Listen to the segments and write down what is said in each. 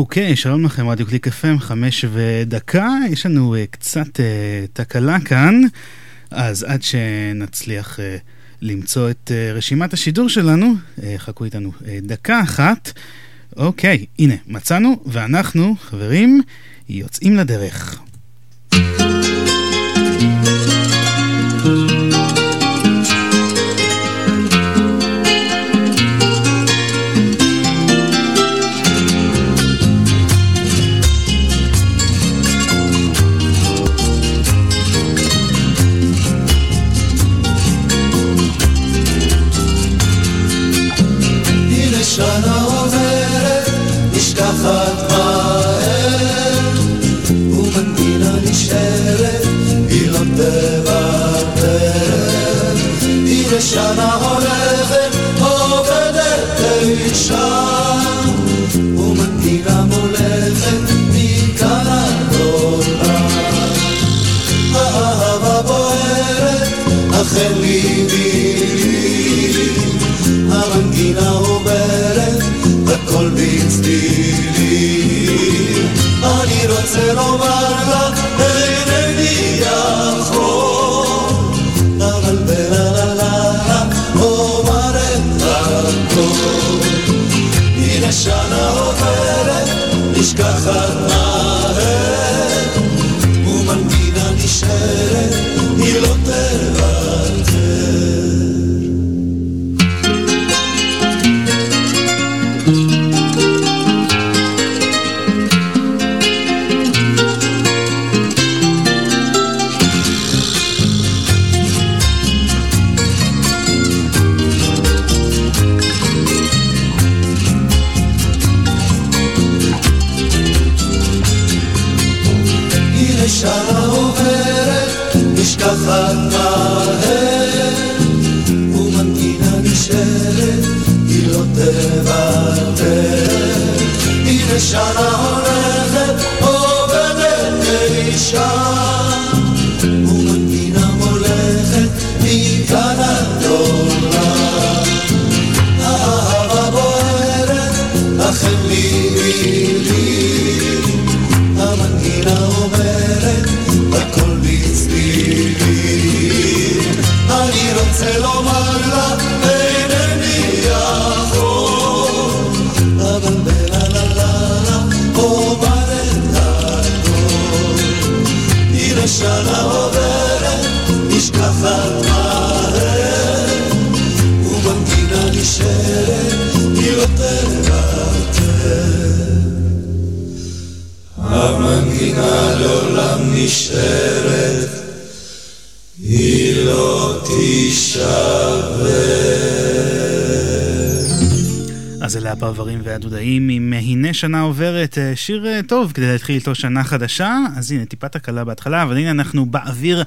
אוקיי, שלום לכם, רדיו קליק FM, חמש ודקה, יש לנו uh, קצת uh, תקלה כאן, אז עד שנצליח uh, למצוא את uh, רשימת השידור שלנו, uh, חכו איתנו uh, דקה אחת. אוקיי, הנה, מצאנו, ואנחנו, חברים, יוצאים לדרך. שנה הולכת עובדת אישה ומנגינה מולכת מכאן עד עולם. האהבה בוערת אכן ליבי. המנגינה עוברת הכל בצלילי אני רוצה לומר לך kazanmak נשכחת מהר, ומנגינה נשארת, היא לא תוותר. הנה שנה רוצה לומר לה, אינני יכול, אבל בלה לה לה לה, אומר את הכל. הנה שנה עוברת, נשכחת מהר, ומנגינה נשארת, היא לא תוותר. המנגינה לעולם נשארת, תישבר. אז אלה הפרברים והדודאים עם הנה שנה עוברת, אה, שיר אה, טוב כדי להתחיל איתו שנה חדשה, אז הנה טיפה תקלה בהתחלה, אבל הנה אנחנו באוויר.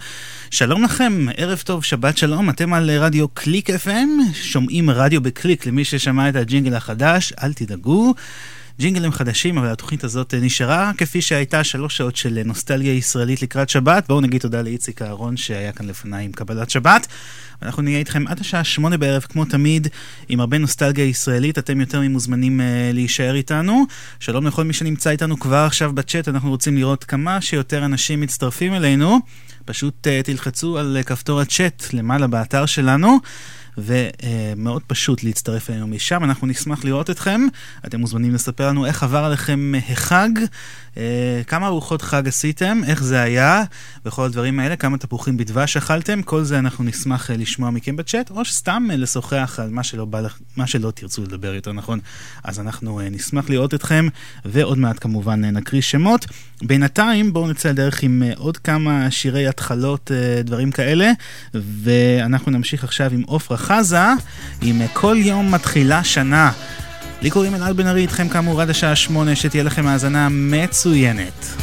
שלום לכם, ערב טוב, שבת שלום, אתם על רדיו קליק FM, שומעים רדיו בקליק למי ששמע את הג'ינגל החדש, אל תדאגו. ג'ינגלים חדשים, אבל התוכנית הזאת נשארה כפי שהייתה שלוש שעות של נוסטלגיה ישראלית לקראת שבת. בואו נגיד תודה לאיציק אהרון שהיה כאן לפניי עם קבלת שבת. אנחנו נהיה איתכם עד השעה שמונה בערב, כמו תמיד, עם הרבה נוסטלגיה ישראלית. אתם יותר ממוזמנים uh, להישאר איתנו. שלום לכל מי שנמצא איתנו כבר עכשיו בצ'אט, אנחנו רוצים לראות כמה שיותר אנשים מצטרפים אלינו. פשוט uh, תלחצו על כפתור הצ'אט למעלה באתר שלנו. ומאוד פשוט להצטרף אלינו משם. אנחנו נשמח לראות אתכם. אתם מוזמנים לספר לנו איך עבר עליכם החג, אה, כמה ארוחות חג עשיתם, איך זה היה, וכל הדברים האלה, כמה תפוחים בדבש אכלתם, כל זה אנחנו נשמח אה, לשמוע מכם בצ'אט, או סתם אה, לשוחח על מה שלא, בא, מה שלא תרצו לדבר יותר נכון. אז אנחנו נשמח לראות אתכם, ועוד מעט כמובן נקריא שמות. בינתיים בואו נצא לדרך עם עוד כמה שירי התחלות, דברים כאלה, ואנחנו נמשיך עכשיו עם עופרה חזה עם אה, כל יום מתחילה שנה. לי קוראים אלעד בן ארי, איתכם כאמור עד השעה שמונה, שתהיה לכם האזנה מצוינת.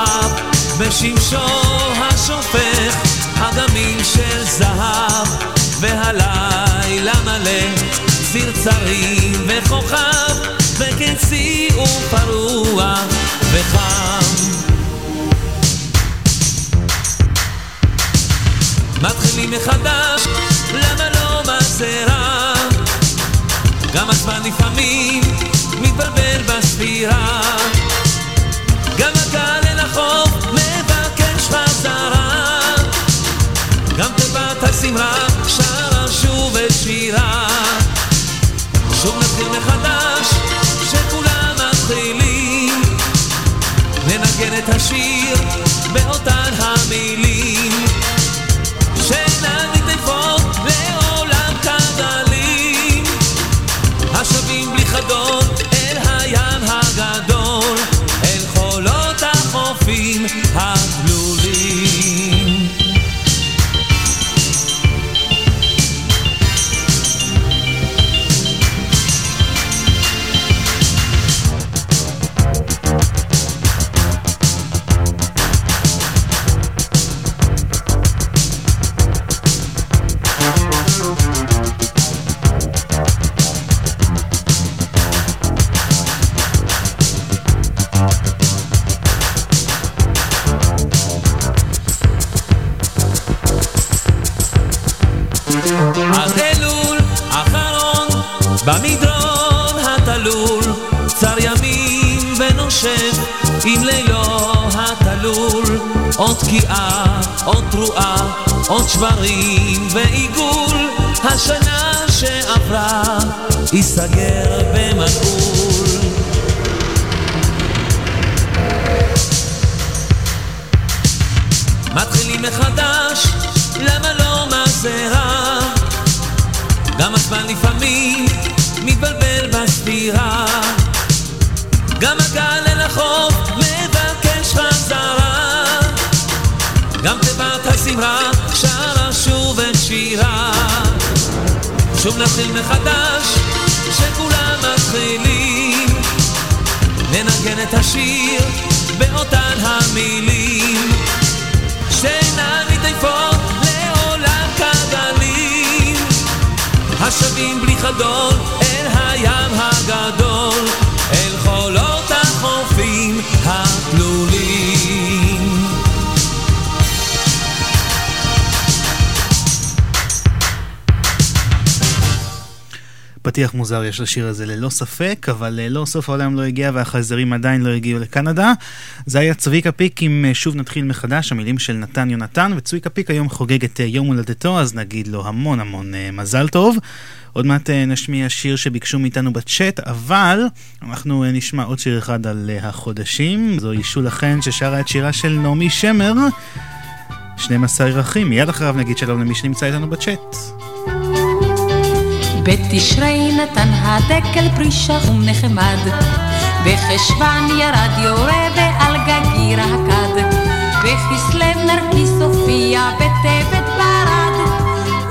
בפרחיו, בשמשו השופך, אגמים של זהב, והלילה מלא צרצרים וכוכב, וקצי ופרוע וחם. מתחילים מחדש, למה לא מסרה? גם הזמן לפעמים מתבלבל בספירה. גם תיבת השמחה שרה שוב את שירה. שוב נתחיל מחדש, שכולם מתחילים. ננגן את השיר באותן המילים. שנענית אפוא לעולם כגלים השבים בלי חדול אל הים הגדול אל חולות החופים תרועה, עוד שברים ועיגול השנה שעברה ייסגר במנעול מתחילים מחדש, למה לא רע? גם הזמן לפעמים מתבלבל בספירה. גם הגל תיבת השמחה שרה שוב את שירה. שוב נתחיל מחדש, שכולם מתחילים. ננגן את השיר באותן המילים. שנענית אפוא לעולם כגלים השבים בלי חדול אל הים הגדול אל חולות החופים הכלולים פתיח מוזר יש לשיר הזה ללא ספק, אבל לא סוף העולם לא הגיע והחייזרים עדיין לא הגיעו לקנדה. זה היה צביקה פיק עם שוב נתחיל מחדש, המילים של נתן יונתן, וצביקה פיק היום חוגג את יום הולדתו, אז נגיד לו המון המון מזל טוב. עוד מעט נשמיע שיר שביקשו מאיתנו בצ'אט, אבל אנחנו נשמע עוד שיר אחד על החודשים. זו ישולה חן ששרה את שירה של נעמי שמר, 12 ירחים. מיד אחריו נגיד שלום למי שנמצא איתנו בצ'אט. בתשרי נתן הדקל פרישה ונחמד, בחשוון ירד יורה ועל גגיר הכד, בכסלו נרקיס הופיע בטבת ברד,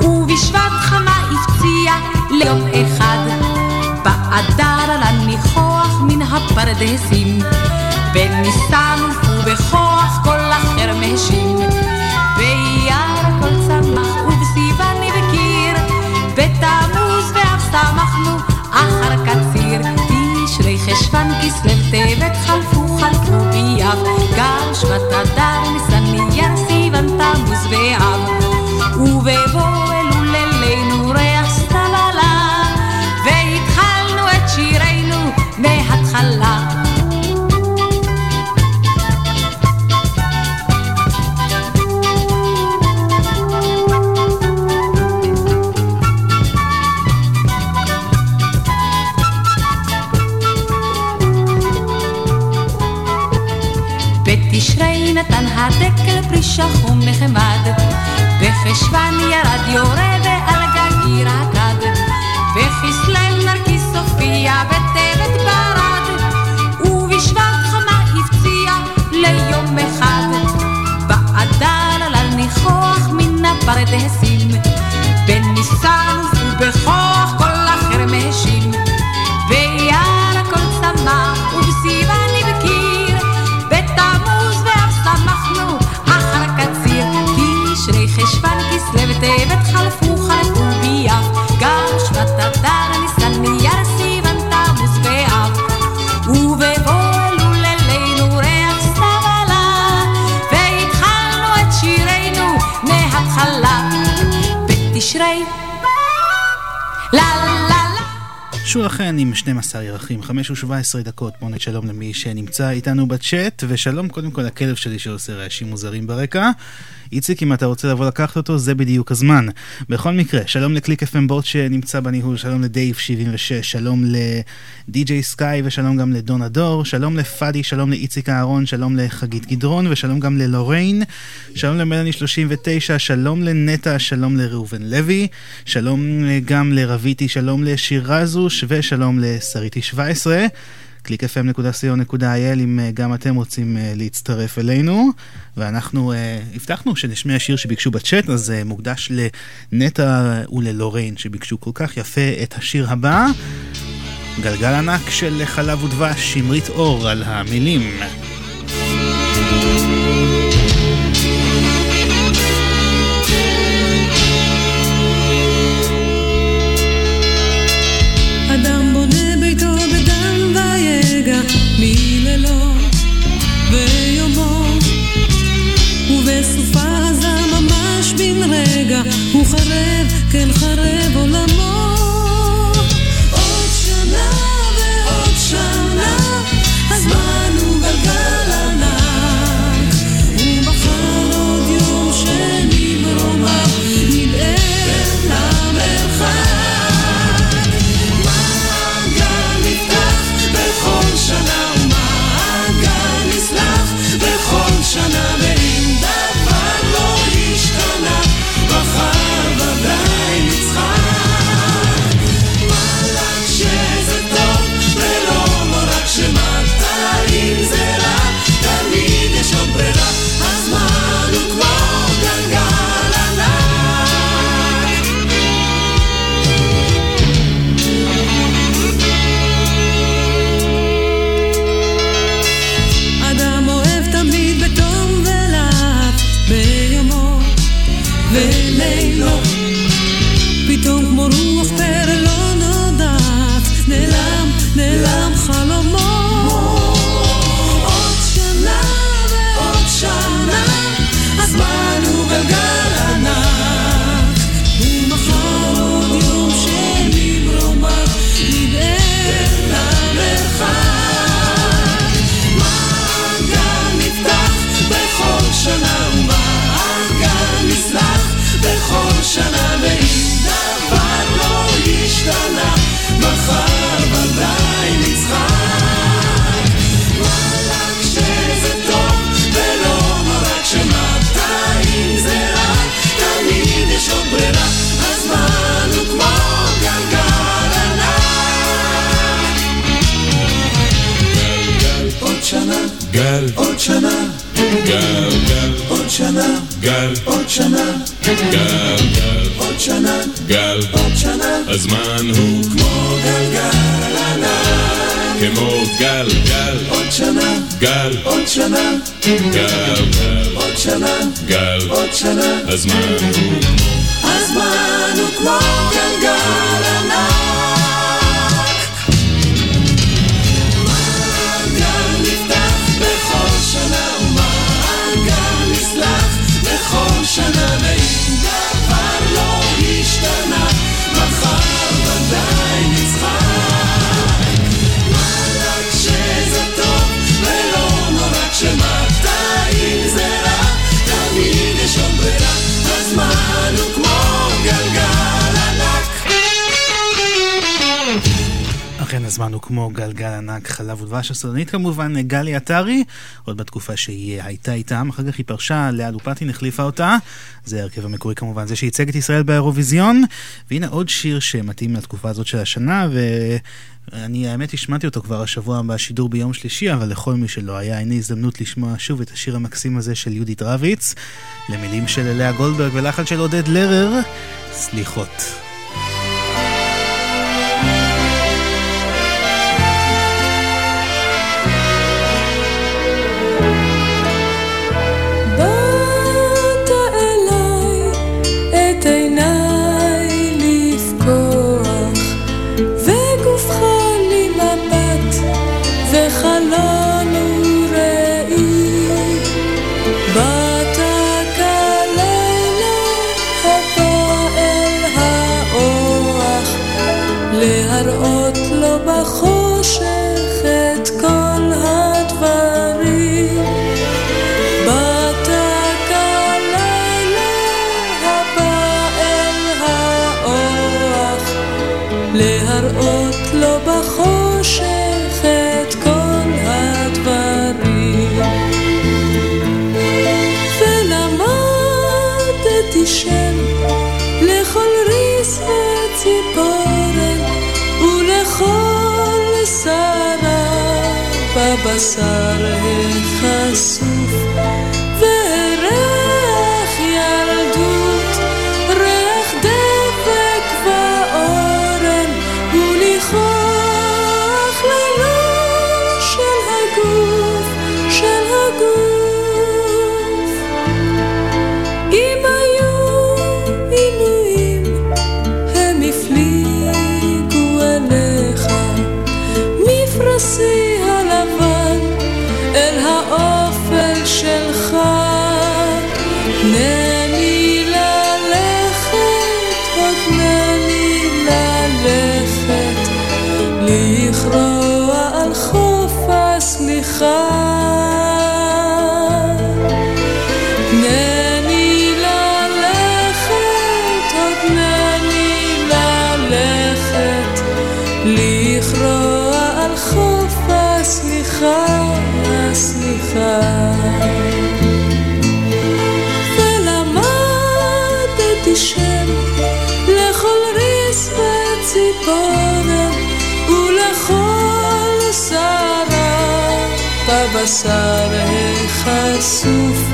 ובשבט חמה הפציע ליום אחד, באדר על הניחוח מן הפרדסים, בניסן ובכוח כל החרמשים, חשוון כסלו טבת חלפו חלפו ביעב, גם שבט אדר ניסן אייר סיוון תמוז ואב, ובבוא שחום נחמד, בחשוון ירד יורה ועל גגיר הכד, בכסלו נרקיס הופיע בטבת ברד, ובשבט חמה הפציע ליום אחד, באדר על ניחוח מן הפרדסים, בניסן ובכוח כסלו טבת חלפו חלפו ביעף, גם שבט אדר ניסן אייר סיוון תמוז ואב, ובבוא אלול אלינו ריח סתיו עלה, והתחלנו את שירנו מההתחלה, בתשרי. שוב עם 12 ירחים, 5 ו-17 דקות. בואו נגיד שלום למי שנמצא איתנו בצ'אט, ושלום קודם כל לכלב שלי שעושה רעשים מוזרים ברקע. איציק, אם אתה רוצה לבוא לקחת אותו, זה בדיוק הזמן. בכל מקרה, שלום לקליק FM בוט שנמצא בניהול, שלום לדייב 76, שלום לדי.ג'יי סקאי ושלום גם לדונה דור, שלום לפאדי, שלום לאיציק אהרון, שלום לחגית גדרון ושלום גם ללוריין, שלום למלאני 39, שלום לנטע, שלום לראובן לוי, שלום גם לרביטי, שלום לשירזוש ושלום לשריטי 17. www.clickfm.co.il אם אה, גם אתם רוצים אה, להצטרף אלינו. ואנחנו אה, הבטחנו שנשמיע שיר שביקשו בצ'אט, אז אה, מוקדש לנטע וללוריין שביקשו כל כך יפה את השיר הבא. גלגל ענק של חלב ודבש, שמרית אור על המילים. אדם הוא כן חרב גל, עוד שנה, גל, גל, עוד שנה, גל, עוד שנה, גל, גל, עוד שנה, גל, עוד שנה, הזמן הוא כמו גלגל ענק, כמו גל, גל, עוד שנה, גל, עוד שנה, גל, גל, עוד שנה, גל, עוד שנה, הזמן הוא כמו, הזמן הוא כמו גלגל ענק שנה הזמן הוא כמו גלגל ענק חלב ודבש הסודנית כמובן גלי עטרי עוד בתקופה שהיא הייתה איתם אחר כך היא פרשה לאה לופטין החליפה אותה. זה ההרכב המקורי כמובן זה שייצג את ישראל באירוויזיון. והנה עוד שיר שמתאים לתקופה הזאת של השנה ואני האמת השמעתי אותו כבר השבוע בשידור ביום שלישי אבל לכל מי שלא היה הנה הזדמנות לשמוע שוב את השיר המקסים הזה של יהודית רביץ למילים של לאה גולדברג ולחן של עודד לרר סליחות הבשר הבשר החשוף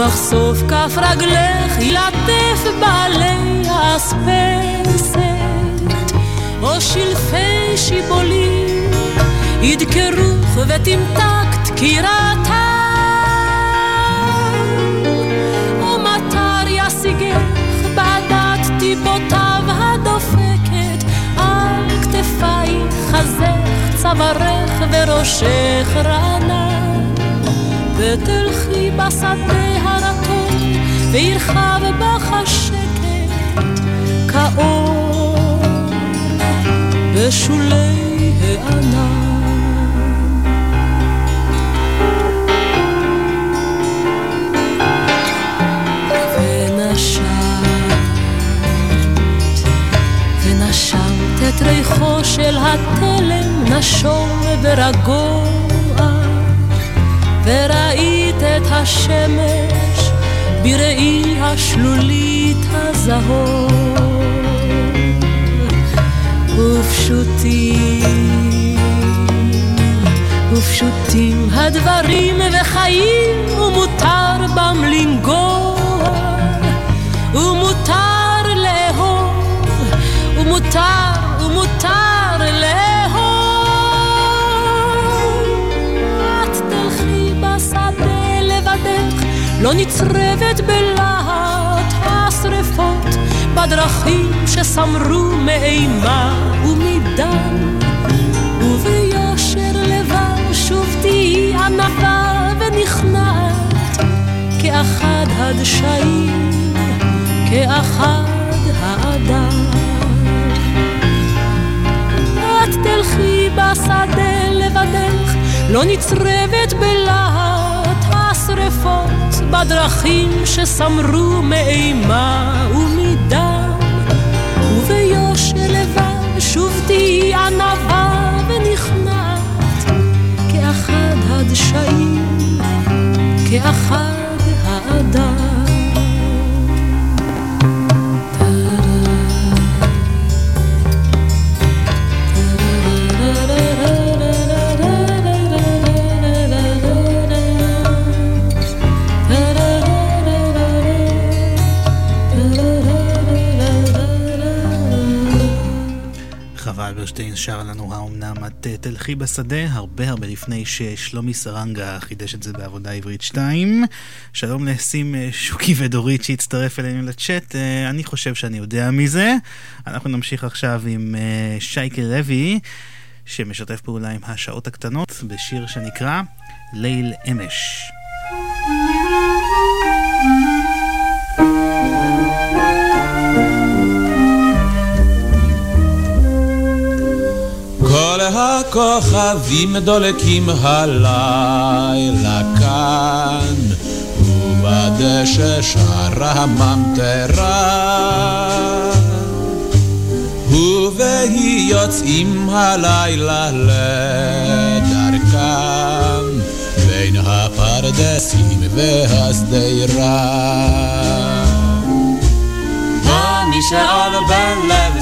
ומחשוף כף רגלך ילטף בעלי האספסת, או שלפי שיבולים ידקרוך ותמתק דקירתה. או מטר ישיגך בעדת טיפותיו הדופקת. על כתפייך חזך צווארך וראשך רענן ותלכי בשדה הרטון וירחב בך השקט כאור בשולי הענן. את ריחו של התלם נשום ורגוע, וראית את השמש בראי השלולית הזהור. ופשוטים, ופשוטים הדברים וחיים, ומותר בם לנגוע, ומותר לא נצרבת בלהט השרפות, בדרכים שסמרו מאימה ומדם. וביושר לבב שוב תהי ענווה ונכנעת, כאחד הדשאים, כאחד האדם. את תלכי בשדה לבדך, לא נצרבת בלהט השרפות, בדרכים שסמרו מאימה ומדם, וביושר לבב שוב תהי ענווה ונכנעת, כאחד הדשאים, כאחד אלברשטיין שר לנו האומנם את אה, תלכי בשדה, הרבה הרבה לפני ששלומי סרנגה חידש את זה בעבודה עברית 2. שלום לסים אה, שוקי ודורית שהצטרף אלינו לצ'אט, אה, אני חושב שאני יודע מי זה. אנחנו נמשיך עכשיו עם שייקה לוי, שמשתף פעולה עם השעות הקטנות בשיר שנקרא ליל אמש. כל הכוכבים דולקים הלילה כאן, ובדשא שרה הממטרה. ובהי יוצאים הלילה לדרכם, בין הפרדסים והשדרה. מי שעוד בלב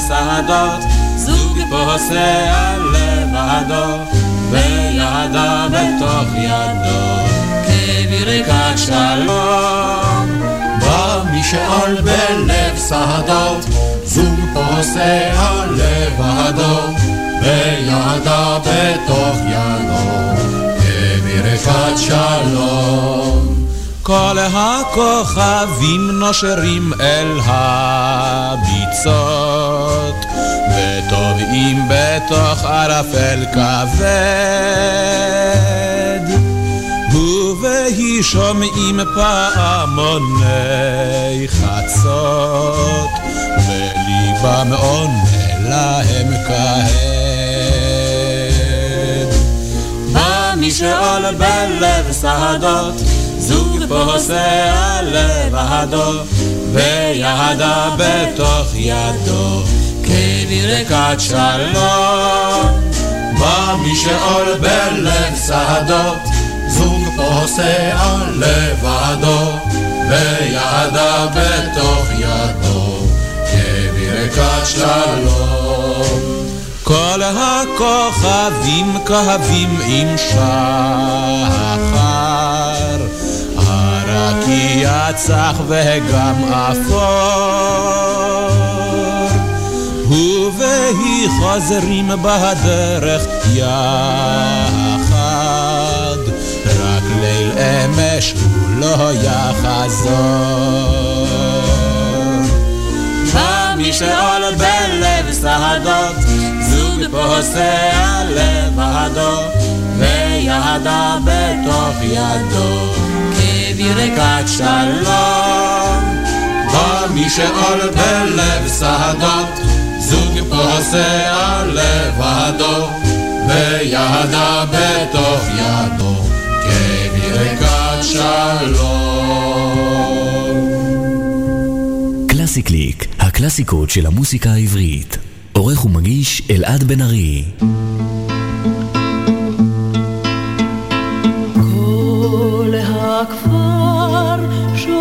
שדות פוסע לבדו, וידה בתוך ידו, כברכת שלום. בא משאול בלב שדות, זוג פוסע לבדו, וידה בתוך ידו, כברכת שלום. כל הכוכבים נושרים אל הביצות, וטובעים בתוך ערפל כבד. ובהי שומעים פעמוני חצות, וליבם עונה להם כהד. בא מי שעול בלב שדות זוג פוסע לבדו, וידה בתוך ידו, כברכת שלום. בא משאול בלב שדות, זוג פוסע לבדו, וידה בתוך ידו, כברכת שלום. כל הכוכבים כהבים עם שחר, הרקיע צח וגם אפור. ובהי חוזרים בדרך יחד, רק ליל אמש הוא לא יחזור. מי שעול בלב סהדות, זוג פוסע לבדו, וידה בתוך ידו, כברכת שלום. מי שעול בלב סהדות, זוג פוסע לבדו, וידה בתוך ידו, כברכת שלום. קלאסי קליק, הקלאסיקות של המוסיקה העברית. עורך ומגיש אלעד בן ארי. הכפר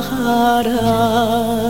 אחריי.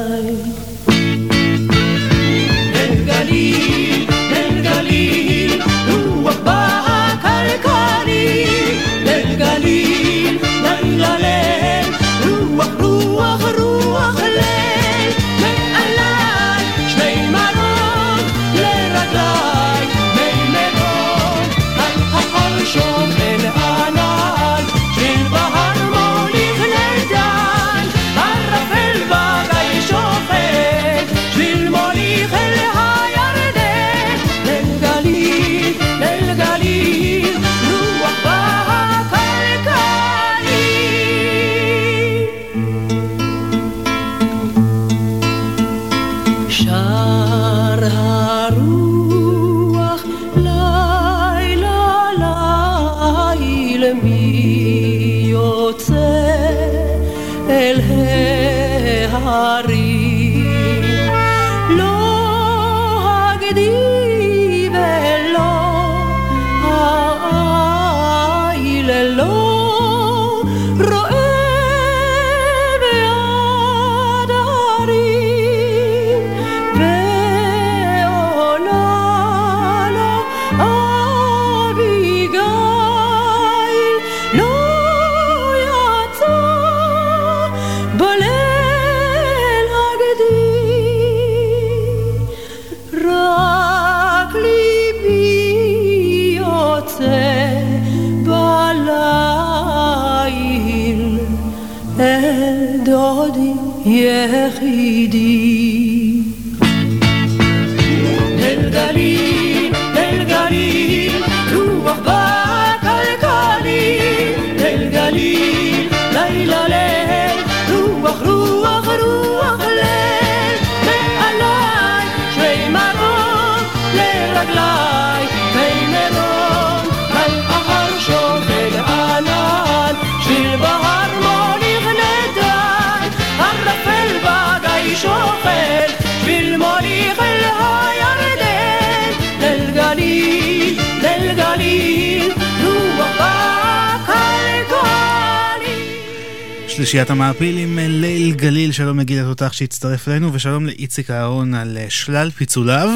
המעפיל עם ליל גליל, שלום לגיל התותח שהצטרף אלינו, ושלום לאיציק אהרון על אה, שלל פיצוליו.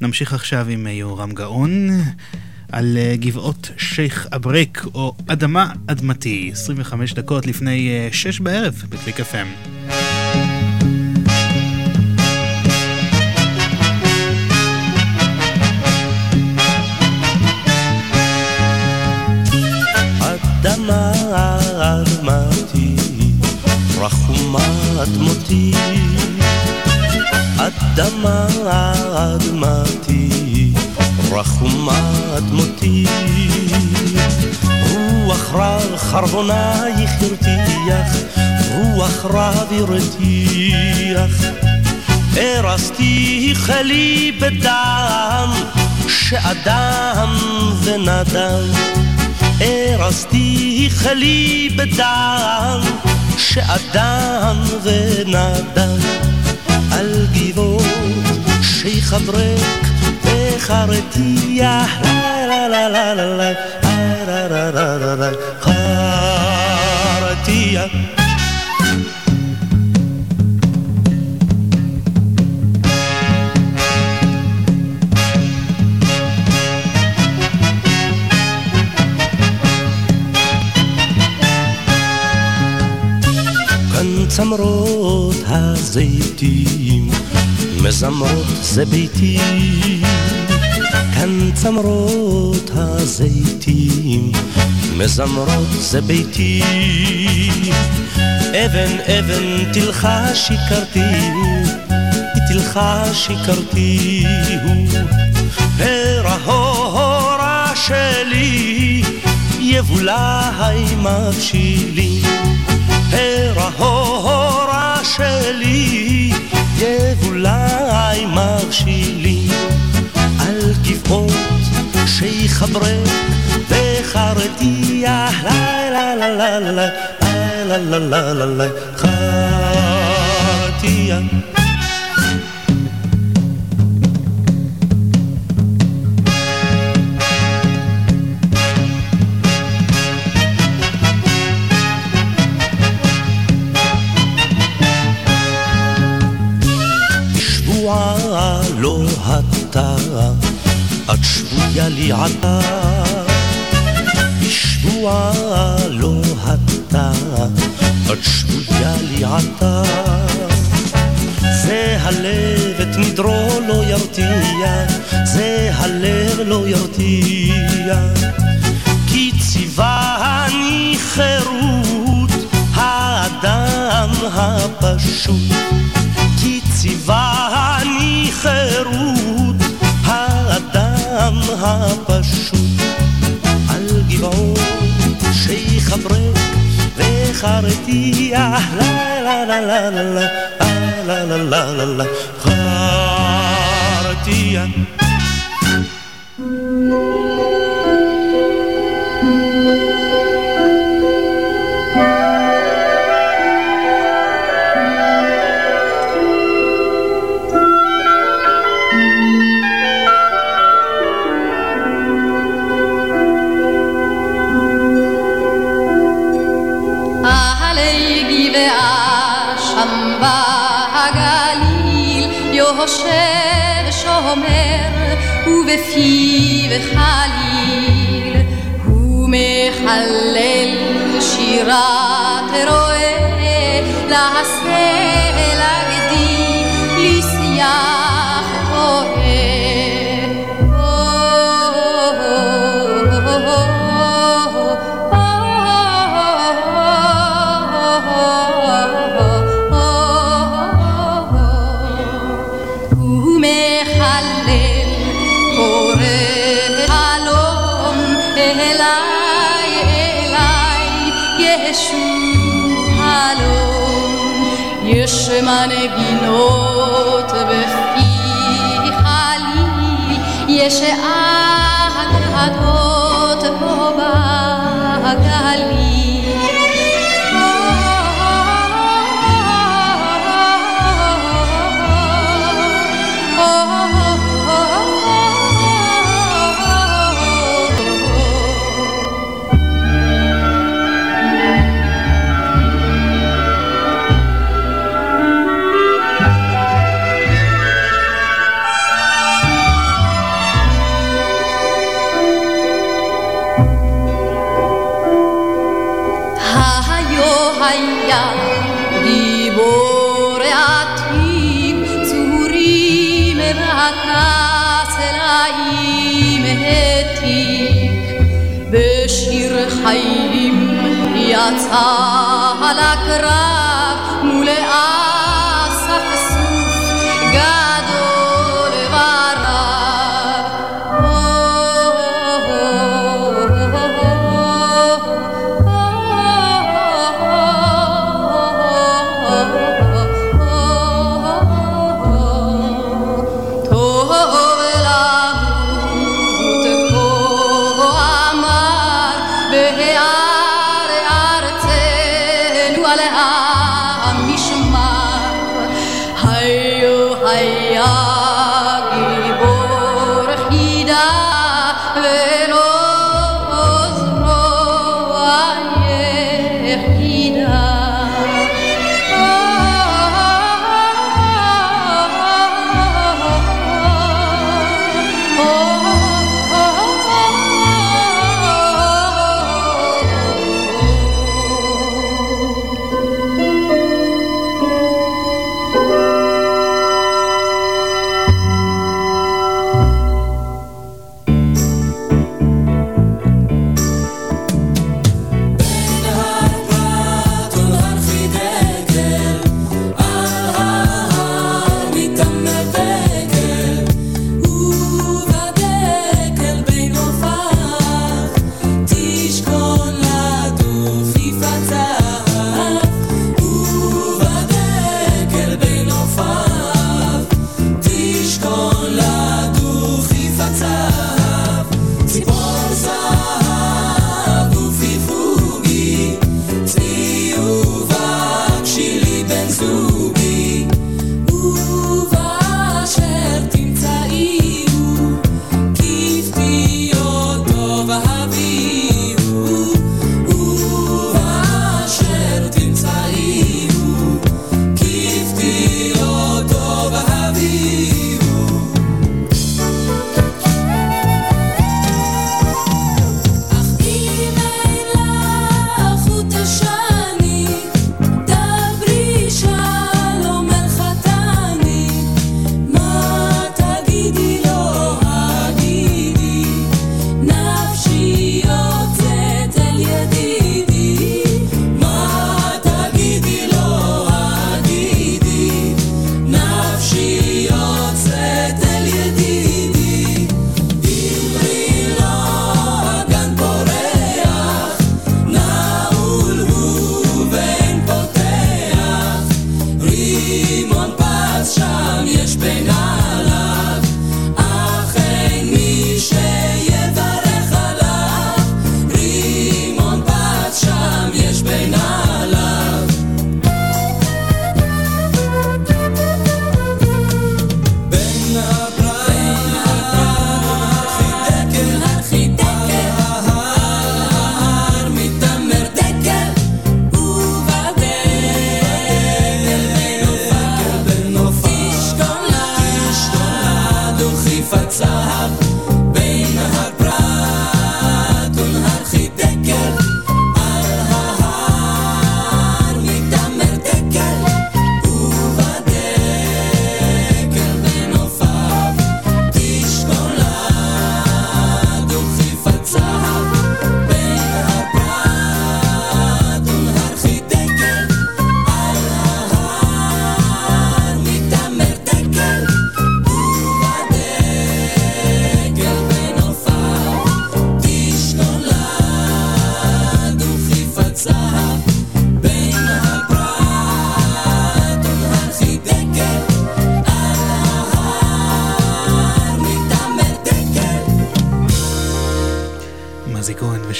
נמשיך עכשיו עם אה, יהורם גאון. על אה, גבעות שייח' אבריק, או אדמה אדמתי, 25 דקות לפני 6 בערב בקליק FM. דומעת מותי, אדמה אדמתי, רחומת מותי. רוח רב חרבונייך הרתיח, רוח רב הרתיח. הרסתיך לי בדם, שאדם ונדם. הרסתיך לי בדם. שאדם ונדם. על גבעות שיחברק וחרתיח, לה לה לה לה לה לה לה לה לה לה חרתיח צמרות הזיתים, מזמרות זה ביתי. כאן צמרות הזיתים, מזמרות זה ביתי. אבן אבן תלחש הכרתי, תלחש הכרתי. הרה הורה שלי, יבולה מבשילים. ההורה שלי, יבולי מרשילי, על גבעות שיחברק וחרתיח, לה לה לה לה לה לה לה לה לה לה חרתיח את שבויה לי עתה, בשבועה לא אתה, את שבויה לי עתה. זה הלב את נדרו לא ירתיע, זה הלב לא ירתיע. כי ציווני חירות האדם הפשוט, כי ציווני חירות האדם הפשוט על גבעון שיחברק וחרתיח לה לה לה לה לה לה לה לה לה לה חרתיח חושב שומר ובפיו חליל הוא מחלל שירת רועה לעשה מנגינות בפי חליל, יש אגדות פה בגליל. בחיים יצא לקרב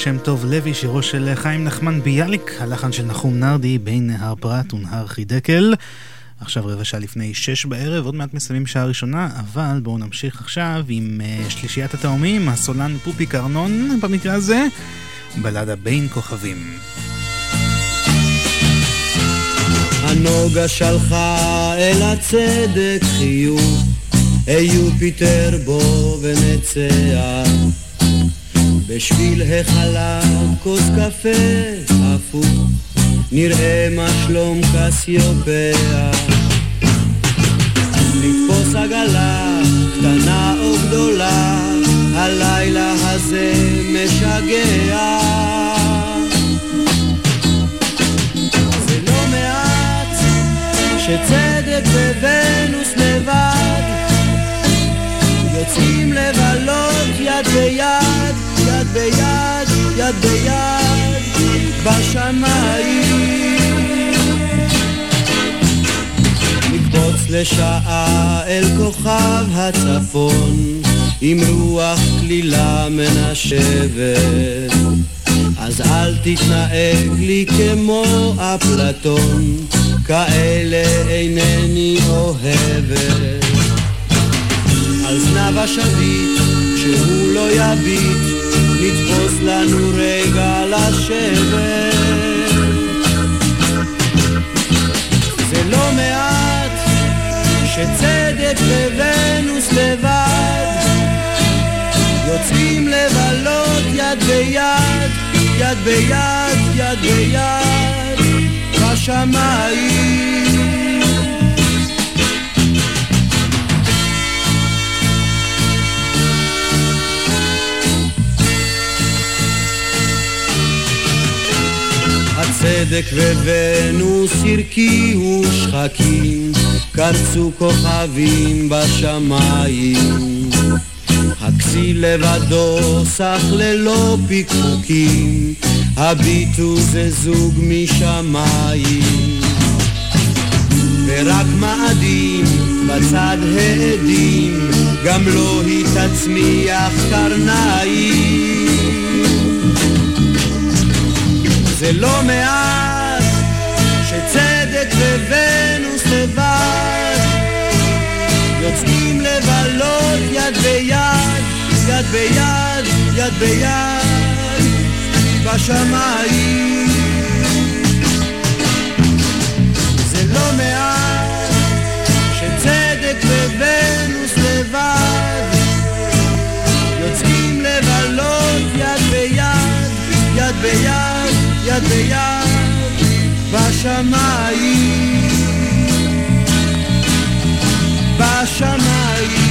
ושם טוב לוי, שירו של חיים נחמן ביאליק, הלחן של נחום נרדי, בין נהר פרת ונהר חידקל. עכשיו רבע שעה לפני שש בערב, עוד מעט מסיימים שעה ראשונה, אבל בואו נמשיך עכשיו עם uh, שלישיית התאומים, הסולן פופיק ארנון במקרה הזה, בלדה בין כוכבים. הנוגה שלחה אל הצדק חיוך, היו פיטר בו ונצח. בשביל החלה כוס קפה הפוך, נראה מה שלום קסיופיה. לתפוס עגלה, קטנה או גדולה, הלילה הזה משגע. זה לא מעט שצדק וונוס לבד יוצאים לבלות יד ביד, יד ביד, יד ביד בשמיים נקפוץ לשעה אל כוכב הצפון עם רוח כלילה מנשבת אז אל תתנהג לי כמו אפלטון, כאלה אינני אוהבת. על זנב השביט, שהוא לא יביט, נתפוס לנו רגע לשבת. זה לא מעט שצדק וונוס לבד יוצאים לבלות יד ביד, יד ביד, יד ביד, בשמיים. הצדק וונוס הרקיעו שחקים, קרצו כוכבים בשמיים. הכסיל לבדו סך ללא פיקפוקים, הביטו זה זוג משמיים. ורק מאדים בצד העדים, גם לא היא תצמיח קרניים. זה לא מעט שצדק וונוס לבד יוצאים לבלות יד ביד, יד ביד, יד ביד, בשמיים. זה לא מעט שצדק וונוס לבד יוצאים לבלות יד ביד, יד ביד, יד ביד בשמיים, בשמיים.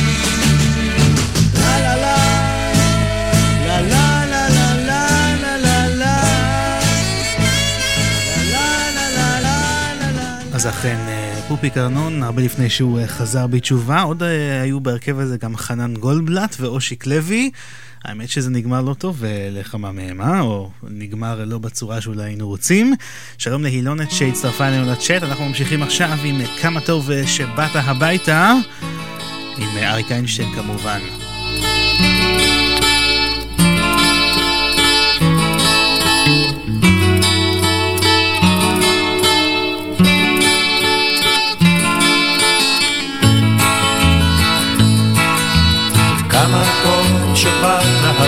אז אכן פופיק ארנון, הרבה לפני שהוא אה, חזר בתשובה, עוד אה, היו בהרכב הזה גם חנן גולדבלט ואושיק לוי. האמת שזה נגמר לא טוב אה, לכמה מהם, אה? או נגמר לא בצורה שאולי היינו רוצים. שלום להילונת שהצטרפה אלינו לצ'אט, אנחנו ממשיכים עכשיו עם כמה טוב שבאת הביתה, עם אריק איינשטיין כמובן.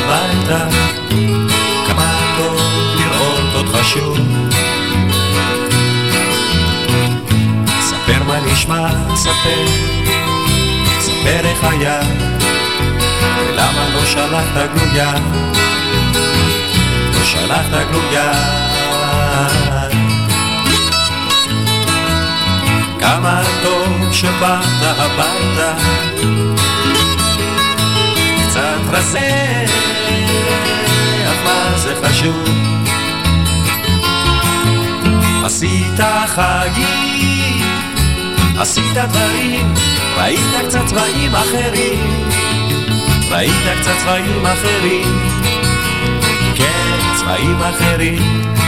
הביתה, כמה טוב לראות אותך שוב. ספר מה נשמע, ספר, ספר איך היה, שלחת גלויה, לא שלחת גלויה. כמה טוב שבאת הביתה, רזה, אך מה זה חשוב? עשית חגים, עשית דברים, ראית קצת צבעים אחרים, ראית קצת צבעים אחרים, כן, צבעים אחרים.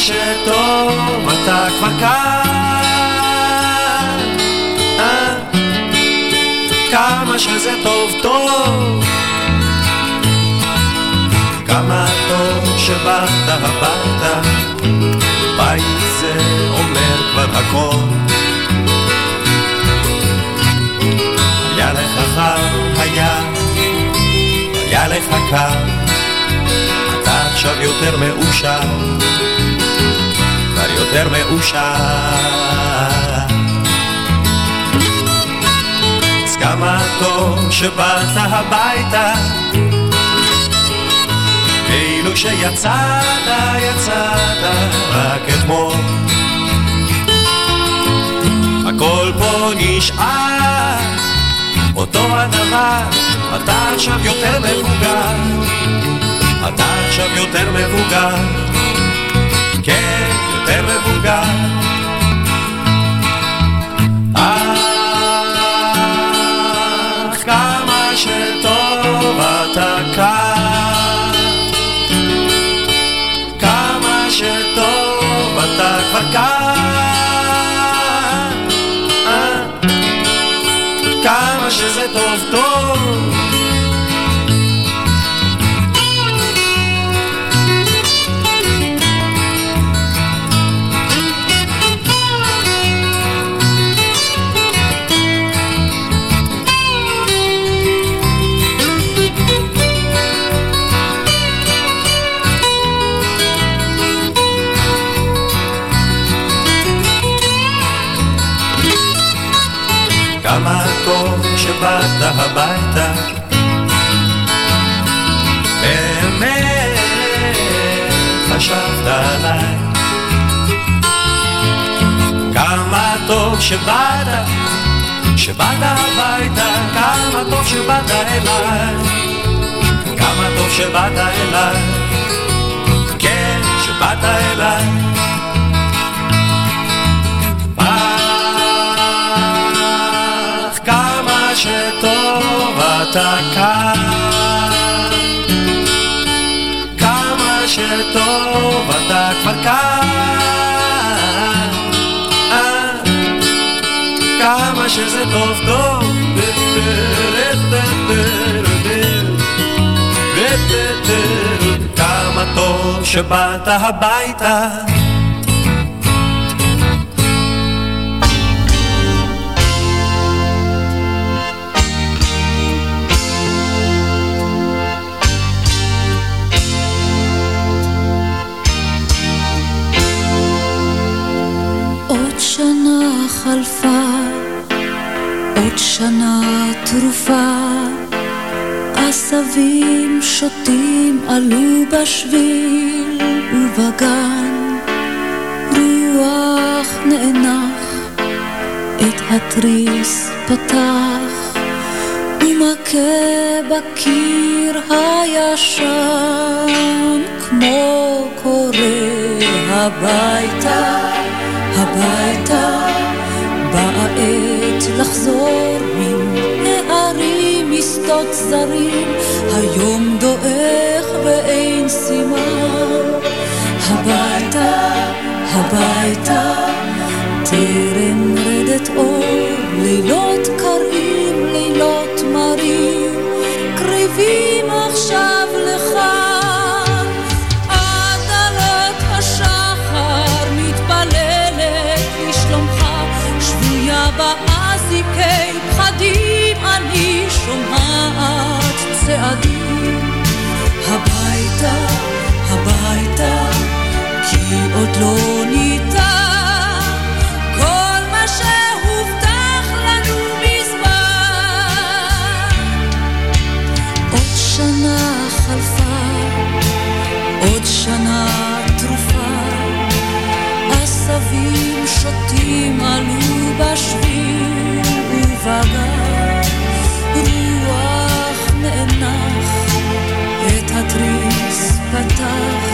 שטוב אתה כבר כאן, אה, כמה שזה טוב טוב, כמה טוב שבאת הביתה, בית זה אומר כבר הכל. היה לך חם, היה, היה לך קר, אתה עכשיו יותר מאושר, כבר יותר מאושר. אז כמה טוב שבאת הביתה, כאילו שיצאת, יצאת רק אתמול. הכל פה נשאר אותו הדבר, אתה עכשיו יותר מבוגר, אתה עכשיו יותר מבוגר, כן, יותר מבוגר. אך כמה שטוב אתה כאן, כמה שטוב אתה כבר כאן. אה. כמה שזה טוב טוב חשבת עליי? כמה טוב שבאת, שבאת הביתה כמה טוב שבאת אליי. כמה טוב שבאת אליי. כן, שבאת אליי. אך כמה שטוב אתה כאן, שטוב אתה כבר כאן, אה, כמה שזה טוב טוב, כמה טוב שבאת הביתה חלפה, עוד שנה תרופה, עשבים שוטים עלו בשביל ובגן, רוח נאנח, את התריס פתח, ומכה בקיר הישן, כמו קורא הביתה. הביתה, לחזור מן הערים משדות זרים, היום דועך ואין סימן. הביתה, הביתה, טרם רדת אור, לילות קרים, לילות מרים, קריבים עכשיו לכאן. שומעת צעדים. הביתה, הביתה, כי עוד לא ניתן. כל מה לנו עוד שנה חלפה, עוד שנה עלו בשביל ובגן. נאנח, את התריס פתח,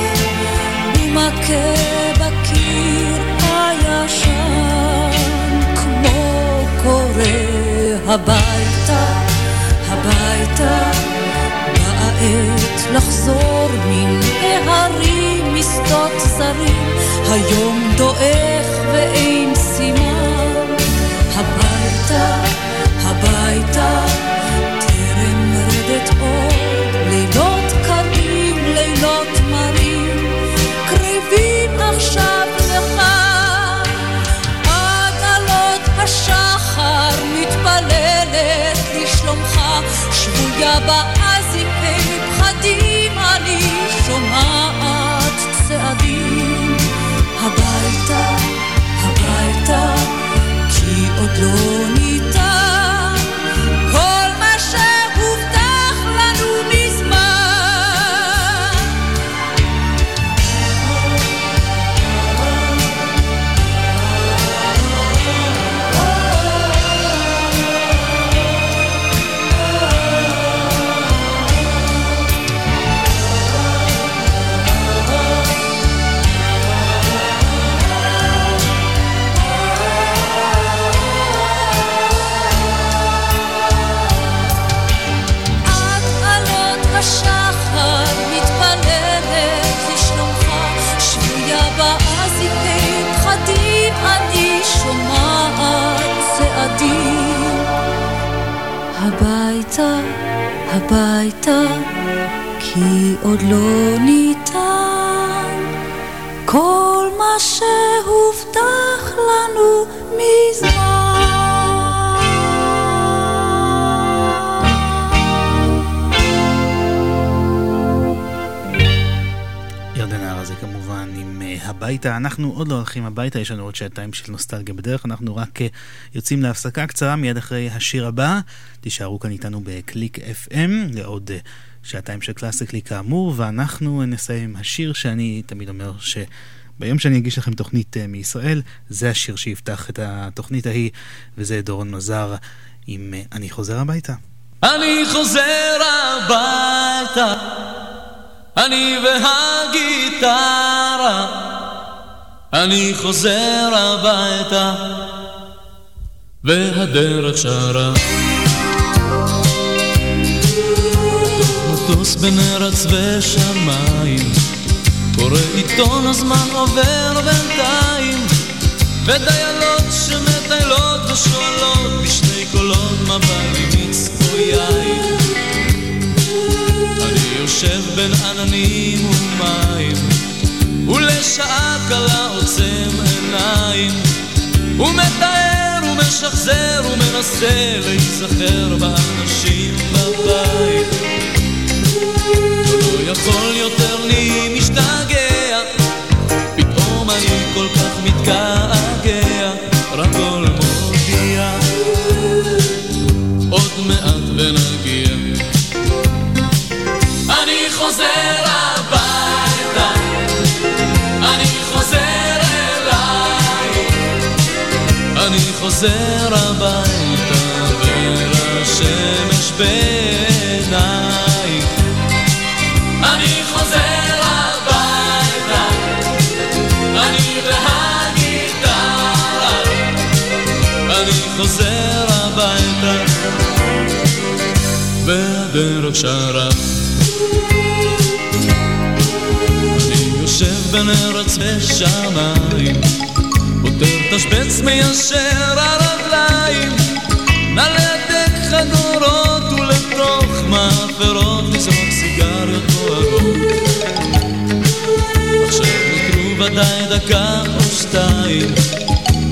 ומכה בקיר הישן, כמו קורא הביתה, הביתה. באה עת לחזור מן ההרים משדות זרים, היום דועך ואין סימן. הביתה, הביתה, רדת עוד, לילות קרים, לילות מרים, קריבים עכשיו לך. עד עלות השחר מתפללת לשלומך, שבויה באזיקי פחדים אני שומעת צעדים. הביתה, הביתה, כי עוד לא הביתה, כי עוד לא ניתן כל מה שהובטח הביתה. אנחנו עוד לא הולכים הביתה, יש לנו עוד שעתיים של נוסטלגיה בדרך. אנחנו רק אה, יוצאים להפסקה קצרה מיד אחרי השיר הבא. תישארו כאן איתנו בקליק FM לעוד אה, שעתיים של קלאסיקלי כאמור, ואנחנו נסיים השיר שאני תמיד אומר ש... ביום שאני אגיש לכם תוכנית אה, מישראל, זה השיר שיפתח את התוכנית ההיא, וזה דורון מזר עם אני חוזר הביתה. אני חוזר הביתה, אני והגיטרה, אני חוזר הביתה, והדרך שרה. מטוס בין ארץ ושמיים, קורא עיתון הזמן עובר בינתיים, ודיילות שמטיילות ושואלות בשני קולות או יין. אני יושב בין עננים ומים, ולשעה קלה עוצם עיניים, ומתאר ומשחזר ומנסה להיזכר באנשים בבית. לא יכול יותר לי חוזר הביתה ולשמש בעיניי. אני חוזר הביתה, אני והגיטרה, אני חוזר הביתה, והדרך שרה. אני יושב בין ארץ ושמיים, פותר תשבץ מיישר הרגליים, נא להדק חגורות ולתוך מאפרות לזרוק סיגריות כואבות. עכשיו נותרו ודאי דקה או שתיים,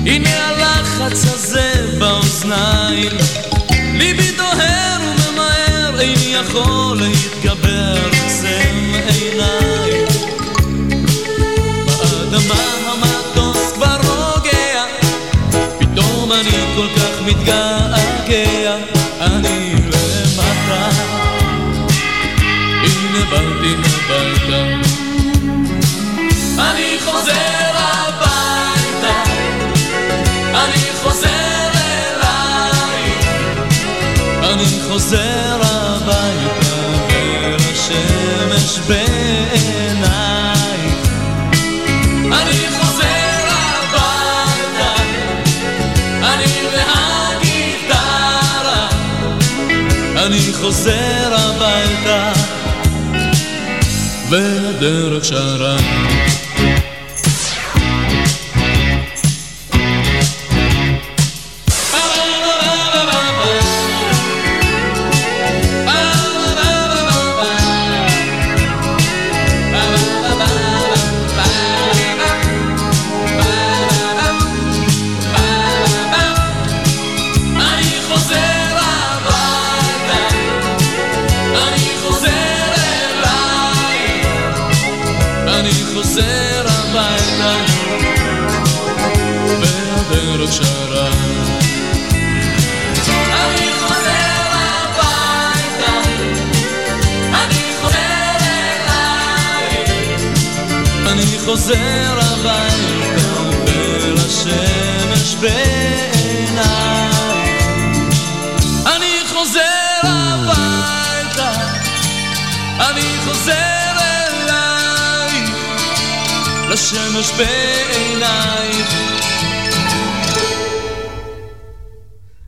הנה הלחץ הזה באוזניים, ליבי דוהר וממהר, איני יכול להתגבר, עוצם עיניים. כל חוזר הביתה, והדרך שרה. לשמש בעינייך.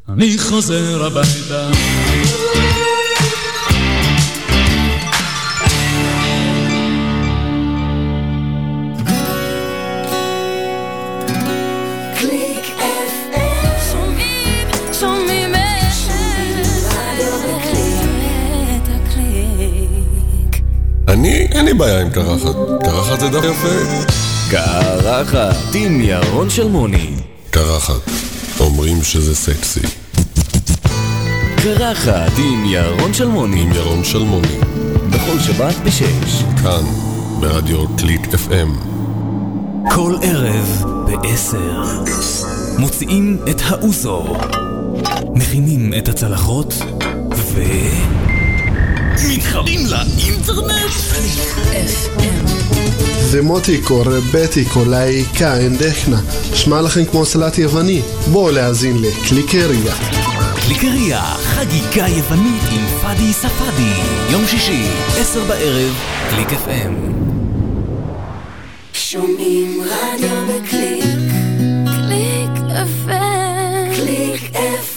אני חוזר הביתה. אני, אין לי בעיה עם קרחת. קרחת זה דבר יפה. קרחת עם ירון שלמוני. קרחת. אומרים שזה סקסי. קרחת עם ירון שלמוני. עם ירון שלמוני. בכל שבת בשש. כאן, ברדיו קליק FM. כל ערב בעשר. מוציאים את האוזו. מכינים את הצלחות ו... מתחברים לאינטרנט? זה דימוטיקו, רבטיקו, לאיקה, אנטכנה. שמע לכם כמו סלט יווני. בואו להאזין לקליקריה. קליקריה, חגיגה יוונית עם פאדי ספאדי. יום שישי, עשר בערב, קליק FM. שומעים רדיו בקליק קליק FM קליק FM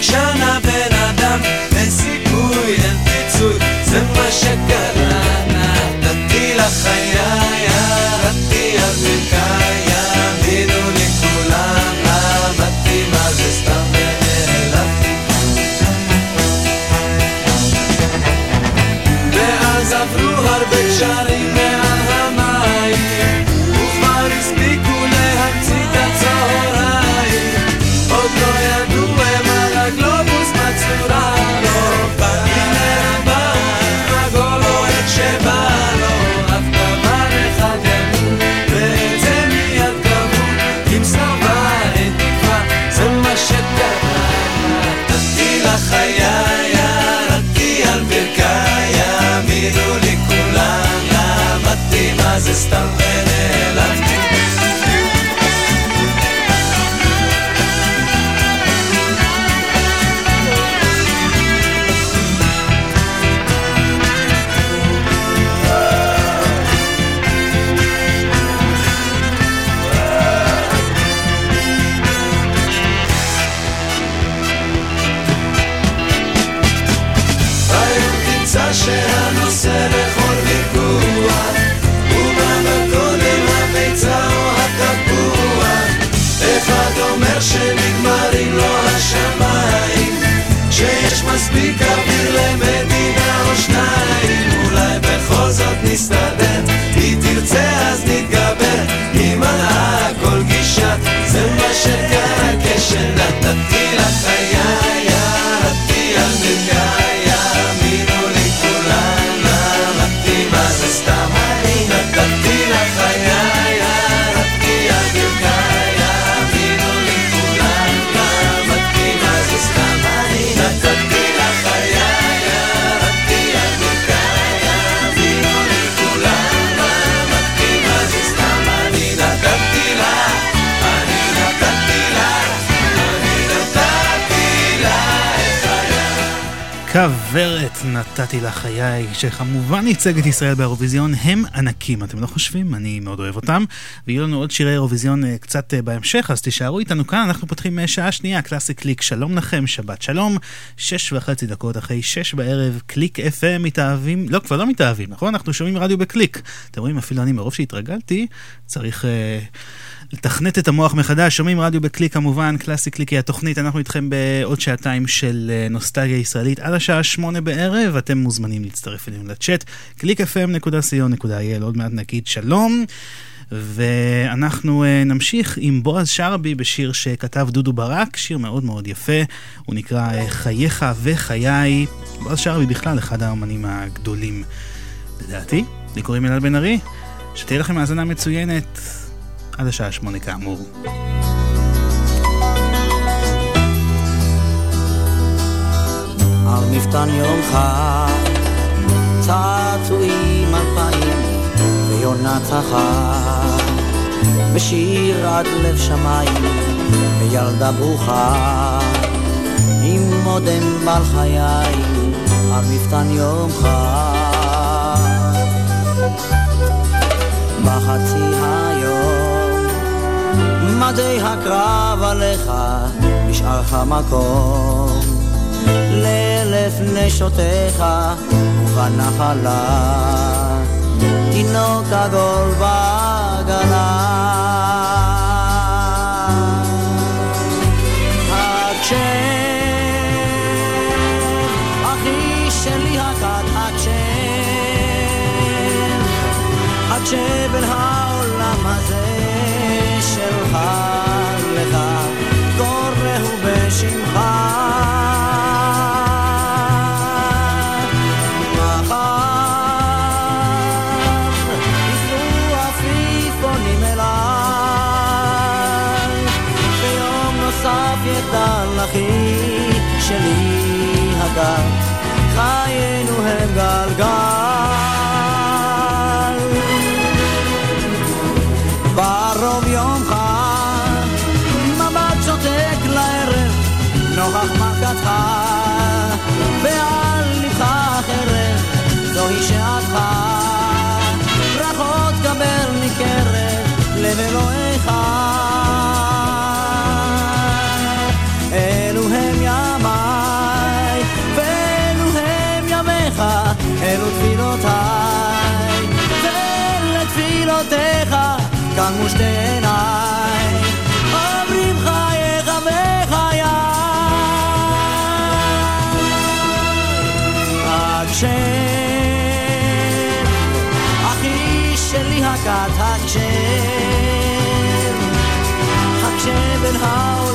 attraction נסתדר, היא תרצה אז נתגבר, היא מנעה כל גישה, זה מה שקרה כשנתתי לך חיים. כוורת נתתי לך חיי, שכמובן ייצג את ישראל באירוויזיון, הם ענקים, אתם לא חושבים? אני מאוד אוהב אותם. ויהיו לנו עוד שירי אירוויזיון אה, קצת אה, בהמשך, אז תישארו איתנו כאן, אנחנו פותחים אה, שעה שנייה, קלאסי קליק, שלום לכם, שבת שלום, שש וחצי דקות אחרי שש בערב, קליק FM מתאהבים, לא, כבר לא מתאהבים, נכון? אנחנו שומעים רדיו בקליק. אתם רואים, אפילו אני מרוב שהתרגלתי, צריך... אה, לתכנת את המוח מחדש, שומעים רדיו בקליק כמובן, קלאסי קליק היא התוכנית, אנחנו איתכם בעוד שעתיים של אה, נוסטלגיה ישראלית עד השעה שמונה בערב, אתם מוזמנים להצטרף אלינו לצ'אט, www.clickfm.co.il, עוד מעט נגיד שלום. ואנחנו uh, נמשיך עם בועז שרעבי בשיר שכתב דודו ברק, שיר מאוד מאוד יפה, הוא נקרא uh, חייך וחיי. בועז שרעבי בכלל אחד האמנים הגדולים לדעתי. לי קוראים אלעד בן ארי, שתהיה לכם האזנה מצוינת עד השעה שמונה כאמור. על עד לב שמיים, וילדה ברוכה, עם מודם בעל חיי, על מפתן חג. בחצי היום, מדי הקרב עליך, נשאר לך מקום. לאלף נשותיך ובנחלה, תינוק עגול בעגלה. אל העולם הזה שלך לך, קוראו בשמך. אחי שלי הגר, חיינו הם גלגל. ברכות קבל מקרב לב אלוהיך. אלו הם ימיי, ואלו הם ימיך, אלו תפילותיי, ולתפילותיך קמו שתי שלי הכת הקשב, הקשב אל העולם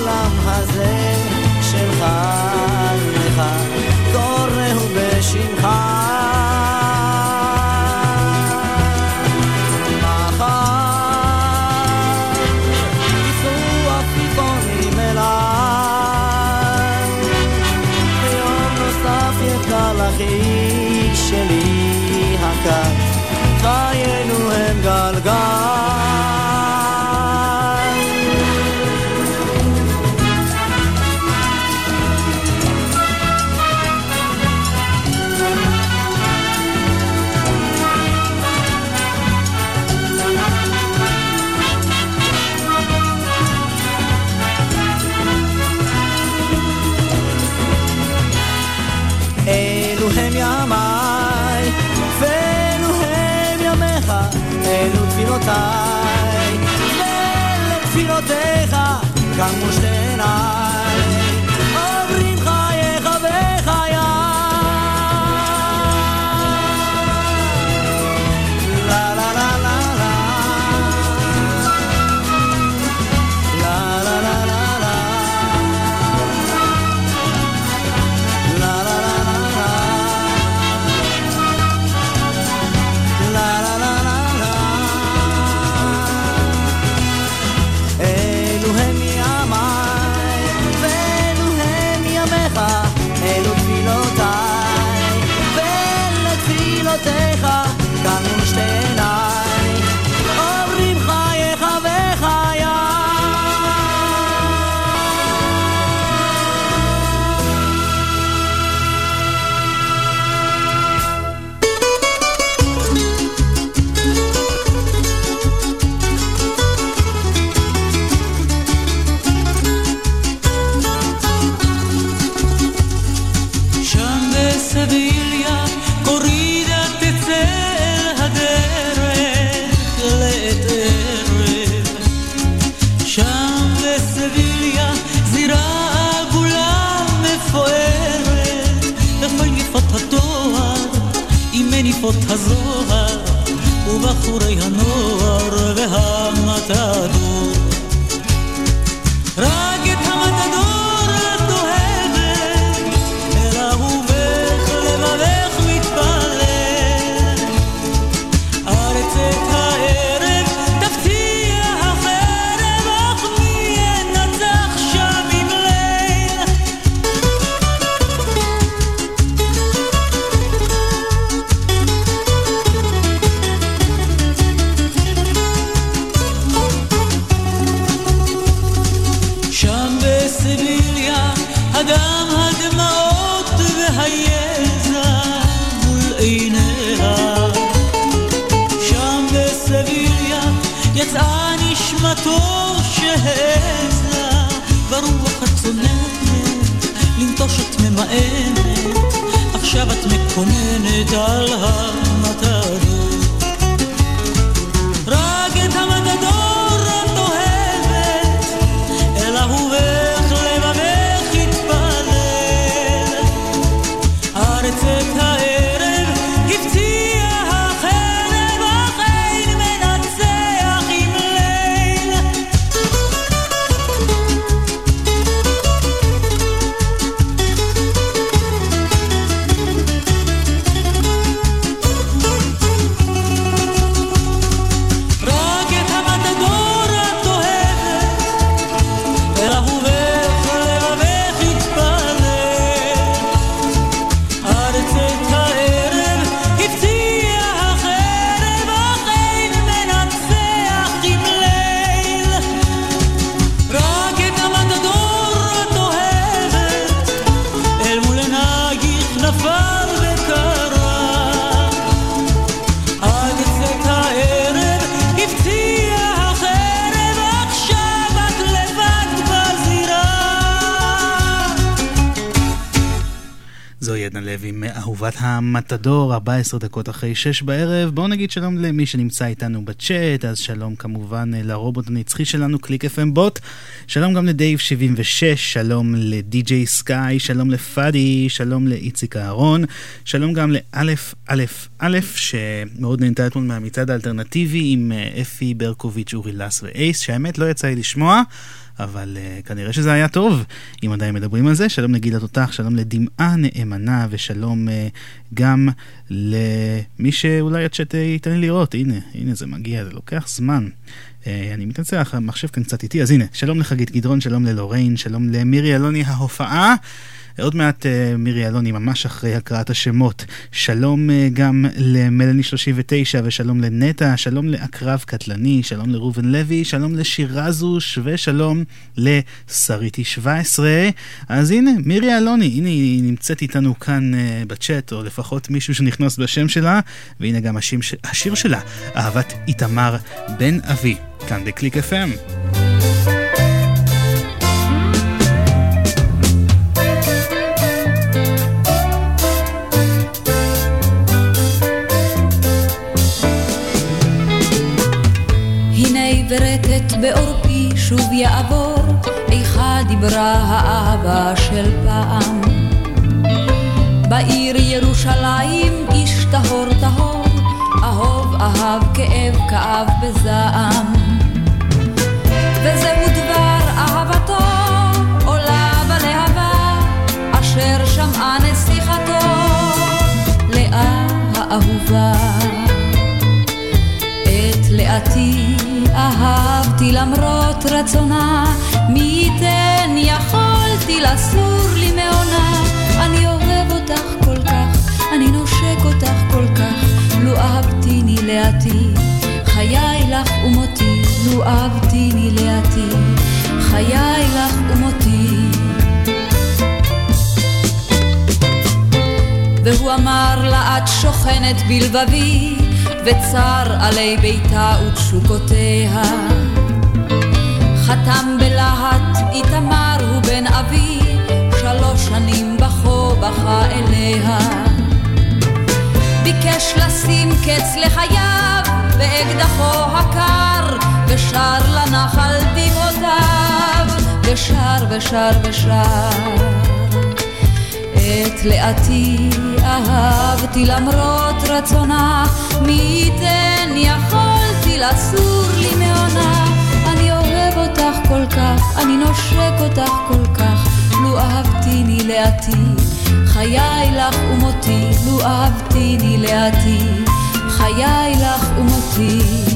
הזוהר ובחורי הנוער המטאדור, 14 דקות אחרי 6 בערב. בואו נגיד שלום למי שנמצא איתנו בצ'אט, אז שלום כמובן לרובוט הנצחי שלנו, קליק FM בוט. שלום גם לדייב 76, שלום לדי.ג'יי סקאי, שלום לפאדי, שלום לאיציק אהרון, שלום גם לאלף אלף אלף, שמאוד נהנתה אתמול מהמצעד האלטרנטיבי עם אה, אפי ברקוביץ', אורי לס ואייס, שהאמת לא יצא לי לשמוע. אבל אה, כנראה שזה היה טוב, אם עדיין מדברים על זה. שלום לגיל התותח, שלום לדמעה נאמנה, ושלום uh, גם למי שאולי הצ'אט uh, ייתן לי לראות. הנה, הנה זה מגיע, זה לוקח זמן. Uh, אני מתנצל, המחשב כאן קצת איטי, אז הנה, שלום לחגית גדרון, שלום ללוריין, שלום למירי אלוני ההופעה. עוד מעט uh, מירי אלוני ממש אחרי הקראת השמות. שלום uh, גם למלני 39 ושלום לנטע, שלום לעקרב קטלני, שלום לראובן לוי, שלום לשירזוש ושלום לשריטי 17. אז הנה, מירי אלוני, הנה היא נמצאת איתנו כאן uh, בצ'אט, או לפחות מישהו שנכנס בשם שלה, והנה גם השיר, השיר שלה, אהבת איתמר בן אבי, כאן בקליק FM. הנה עברתת בעורפי שוב יעבור, איכה דיברה האהבה של פעם. בעיר ירושלים איש טהור טהור, אהוב אהב כאב כאב בזעם. וזהו דבר אהבתו, עולה בלהבה, אשר שמעה נסיכתו, לאה האהובה. לאתי אהבתי למרות רצונה, מי ייתן יכולתי לסור לי מעונה. אני אוהב אותך כל כך, אני נושק אותך כל כך, לו אהבתיני לאתי, חיי לך ומותי, לו אהבתיני לאתי, חיי לך ומותי. והוא אמר לה את שוכנת בלבבי וצר עלי ביתה ותשוקותיה. חתם בלהט איתמר הוא בן אבי, שלוש שנים בכו בכה אליה. ביקש לשים קץ לחייו באקדחו הקר, ושר לנחל דמעותיו, ושר ושר ושר. את לאתי אהבתי למרות רצונה, מי ייתן יכולתי לסור לי מעונה. אני אוהב אותך כל כך, אני נושק אותך כל כך, לו אהבתיני לאתי, חיי לך ומותי, לו אהבתיני לאתי, חיי לך ומותי.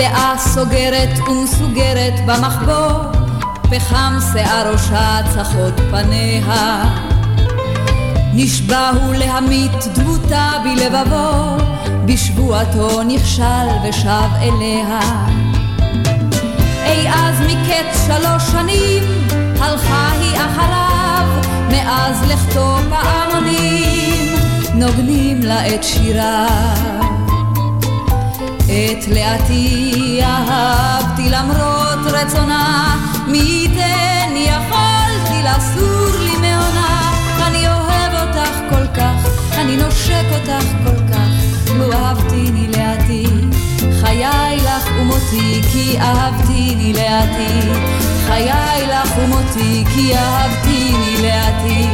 לאה סוגרת ומסוגרת במחבור, פחם שיער ראשה צחות פניה. נשבע הוא להמית דמותה בלבבו, בשבועתו נכשל ושב אליה. אי אז מקץ שלוש שנים, הלכה היא אחריו, מאז לכתו פעמונים, נוגנים לה את שיריו. את לאתי אהבתי למרות רצונה, מי ייתן יכולתי לסור לי מעונה. אני אוהב אותך כל כך, אני נושק אותך כל כך, לו אהבתיני לאתי. חיי לך ומותי כי אהבתיני לאתי. חיי לך ומותי כי אהבתיני לאתי.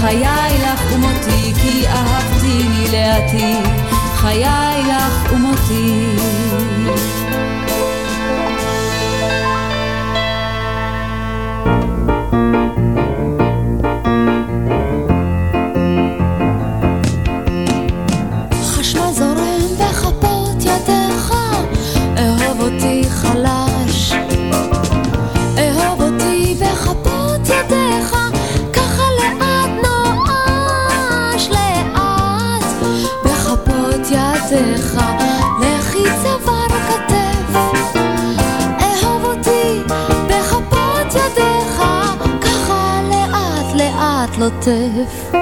חיי לך ומותי כי אהבתיני לאתי. חיי לך ומותי. ידיך, לכי צוואר כתף. אהוב אותי בכפות ידיך, ככה לאט לאט לוטף.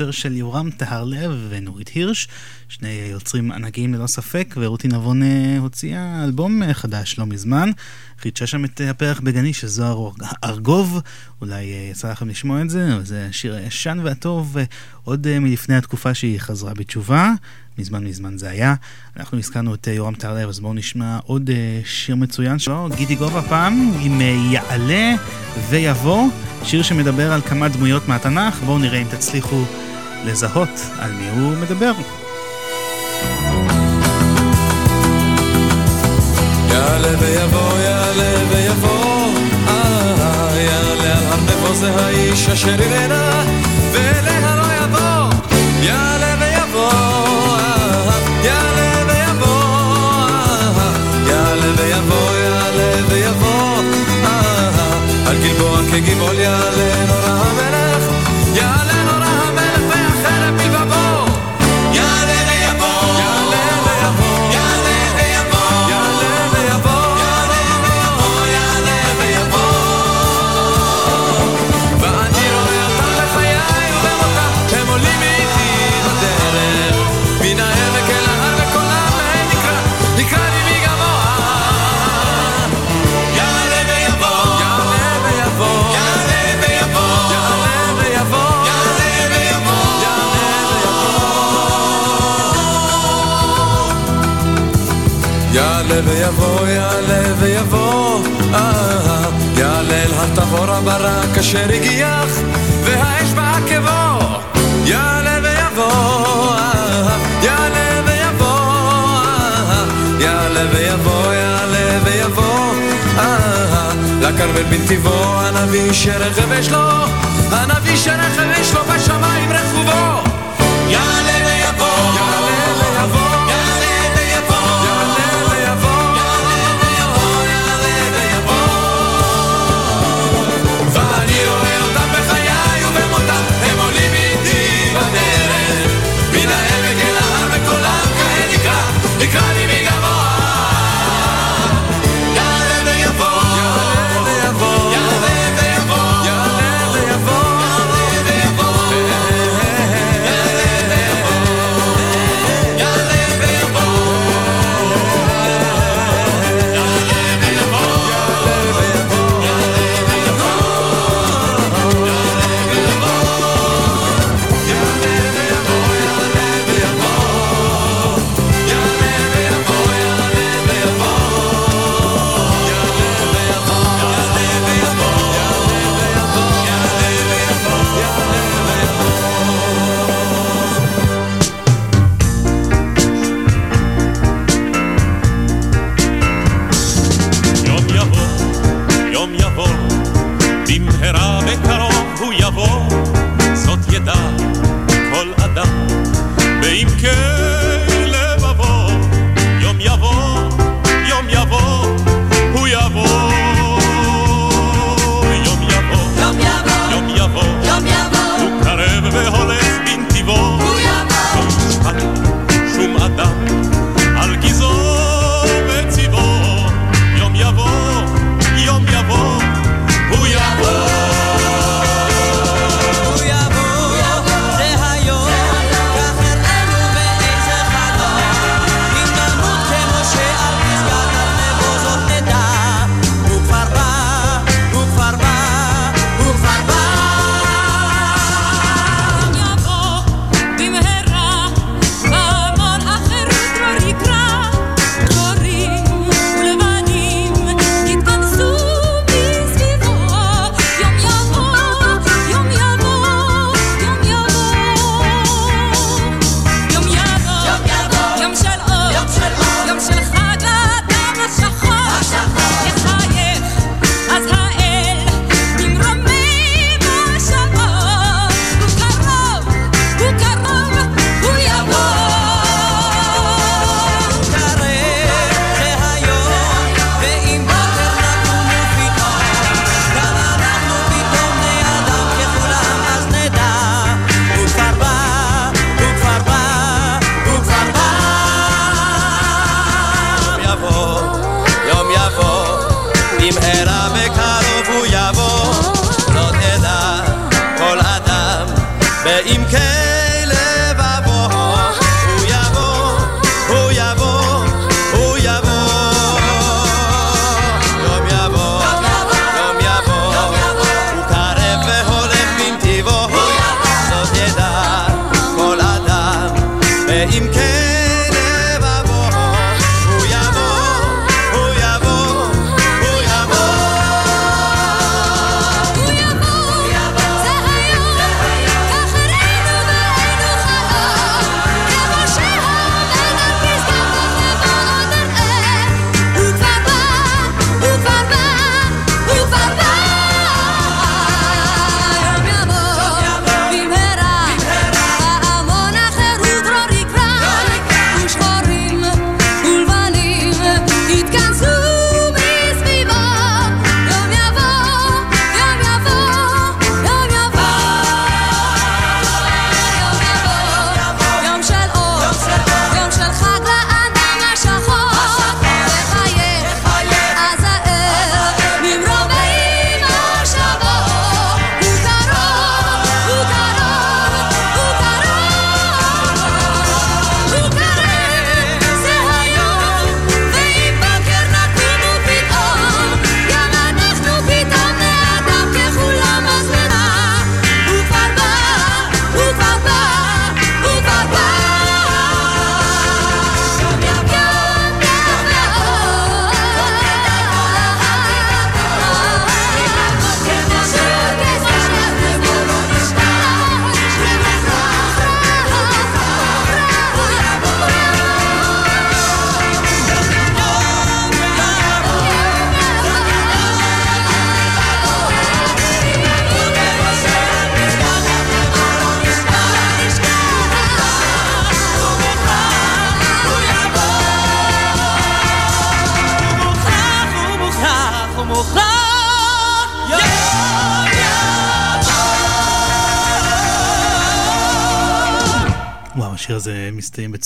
היוצר של יורם טהרלב ונורית הירש, שני יוצרים ענקיים ללא ספק, ורותי נבון אה, הוציאה אלבום אה, חדש לא מזמן. חידשה שם את אה, הפרח בגני של זוהר ארגוב, אולי יצא לכם לשמוע את זה, אבל זה שיר הישן והטוב, עוד מלפני התקופה שהיא חזרה בתשובה. מזמן מזמן זה היה. אנחנו הזכרנו את יורם טהרלב, אז בואו נשמע עוד שיר מצוין שלו, גידי גובה פעם, עם יעלה ויבוא, שיר שמדבר על כמה דמויות מהתנ"ך, בואו נראה אם תצליחו לזהות על מי הוא מדבר. יעלה ויבוא, יעלה ויבוא, אה, לא יבוא, אה, יעלה אה, אה, ויבוא, יעלה ויבוא, אה, אה, אה,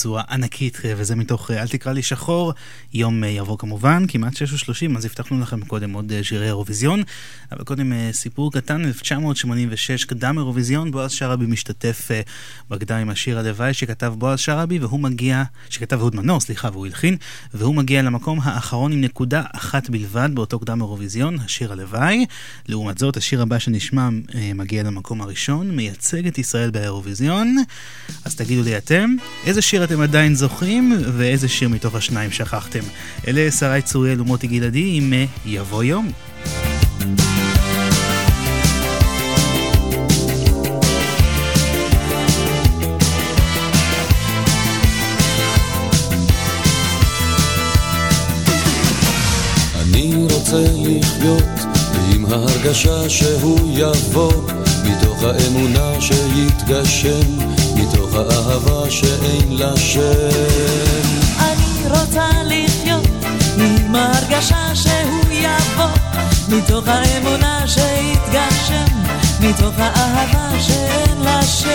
בצורה ענקית, וזה מתוך אה, אל תקרא לי שחור. יום אה, יבוא כמובן, כמעט 6:30, אז הבטחנו לכם קודם עוד אה, שירי אירוויזיון. אבל קודם סיפור קטן, 1986, קדם אירוויזיון, בועז שרעבי משתתף בקדם עם השיר הלוואי שכתב בועז שרעבי, והוא מגיע, שכתב אהוד מנור, סליחה, והוא הלחין, והוא מגיע למקום האחרון עם נקודה אחת בלבד באותו קדם אירוויזיון, השיר הלוואי. לעומת זאת, השיר הבא שנשמע מגיע למקום הראשון, מייצג את ישראל באירוויזיון. אז תגידו לי אתם, איזה שיר אתם עדיין זוכרים, ואיזה שיר מתוך השניים שכחתם. אלה שרי צוריאל ומוטי גלעדי עם אה, יבוא יום. רוצה לחיות עם ההרגשה שהוא יבוא מתוך האמונה שיתגשם מתוך האהבה שאין לה שם. אני רוצה לחיות עם ההרגשה שהוא יבוא מתוך האמונה שיתגשם מתוך האהבה שאין לה שם.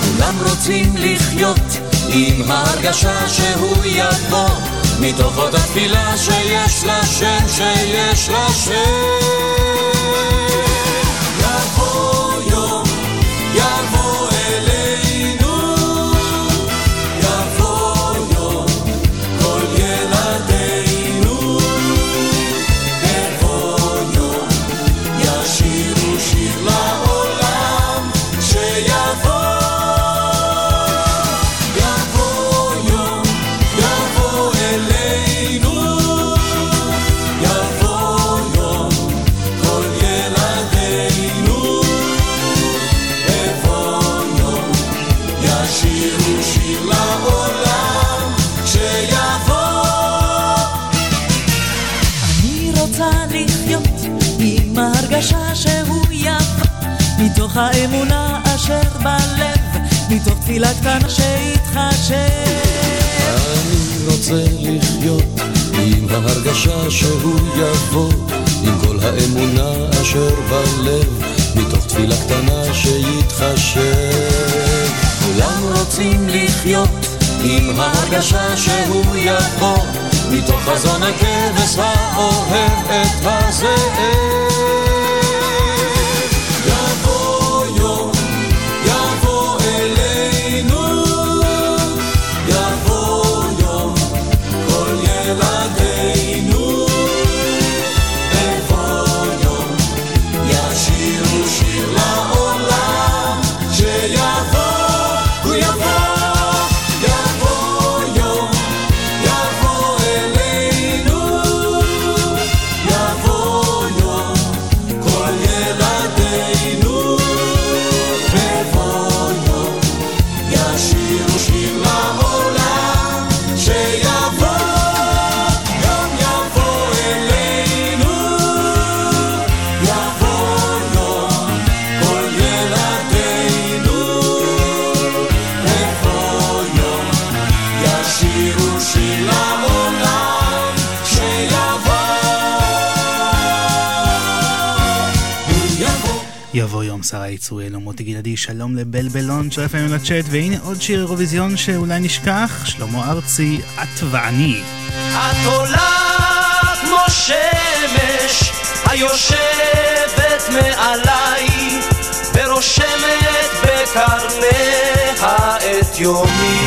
כולם רוצים לחיות עם ההרגשה שהוא יבוא מתוך אותה תפילה שיש לה שם, שיש לה שם. האמונה אשר בלב מתוך תפילה קטנה שיתחשב אני רוצה לחיות עם ההרגשה שהוא יבוא, עם כל האמונה אשר בלב, מתוך תפילה קטנה שיתחשב. כולם רוצים לחיות עם ההרגשה שהוא יבוא, מתוך חזון הכבש האוהב את הזאב. ומוטי גלעדי, שלום לבלבלון, שואף היום לצ'אט, והנה עוד שיר אירוויזיון שאולי נשכח, שלמה ארצי, את ואני. את עולה כמו שמש היושבת מעליי ורושמת בקרניה את יומי.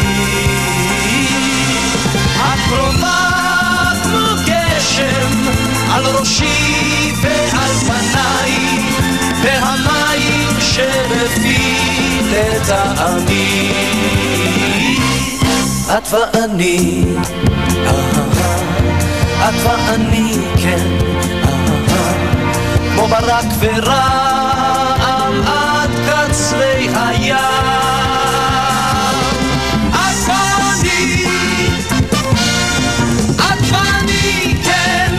את קרובה כמו גשם על ראשי ועל פניי והמים שבפי לטעמי. את ואני את ואני, כן, כמו ברק ורעם עד קצרי הים. את ואני, את ואני, כן,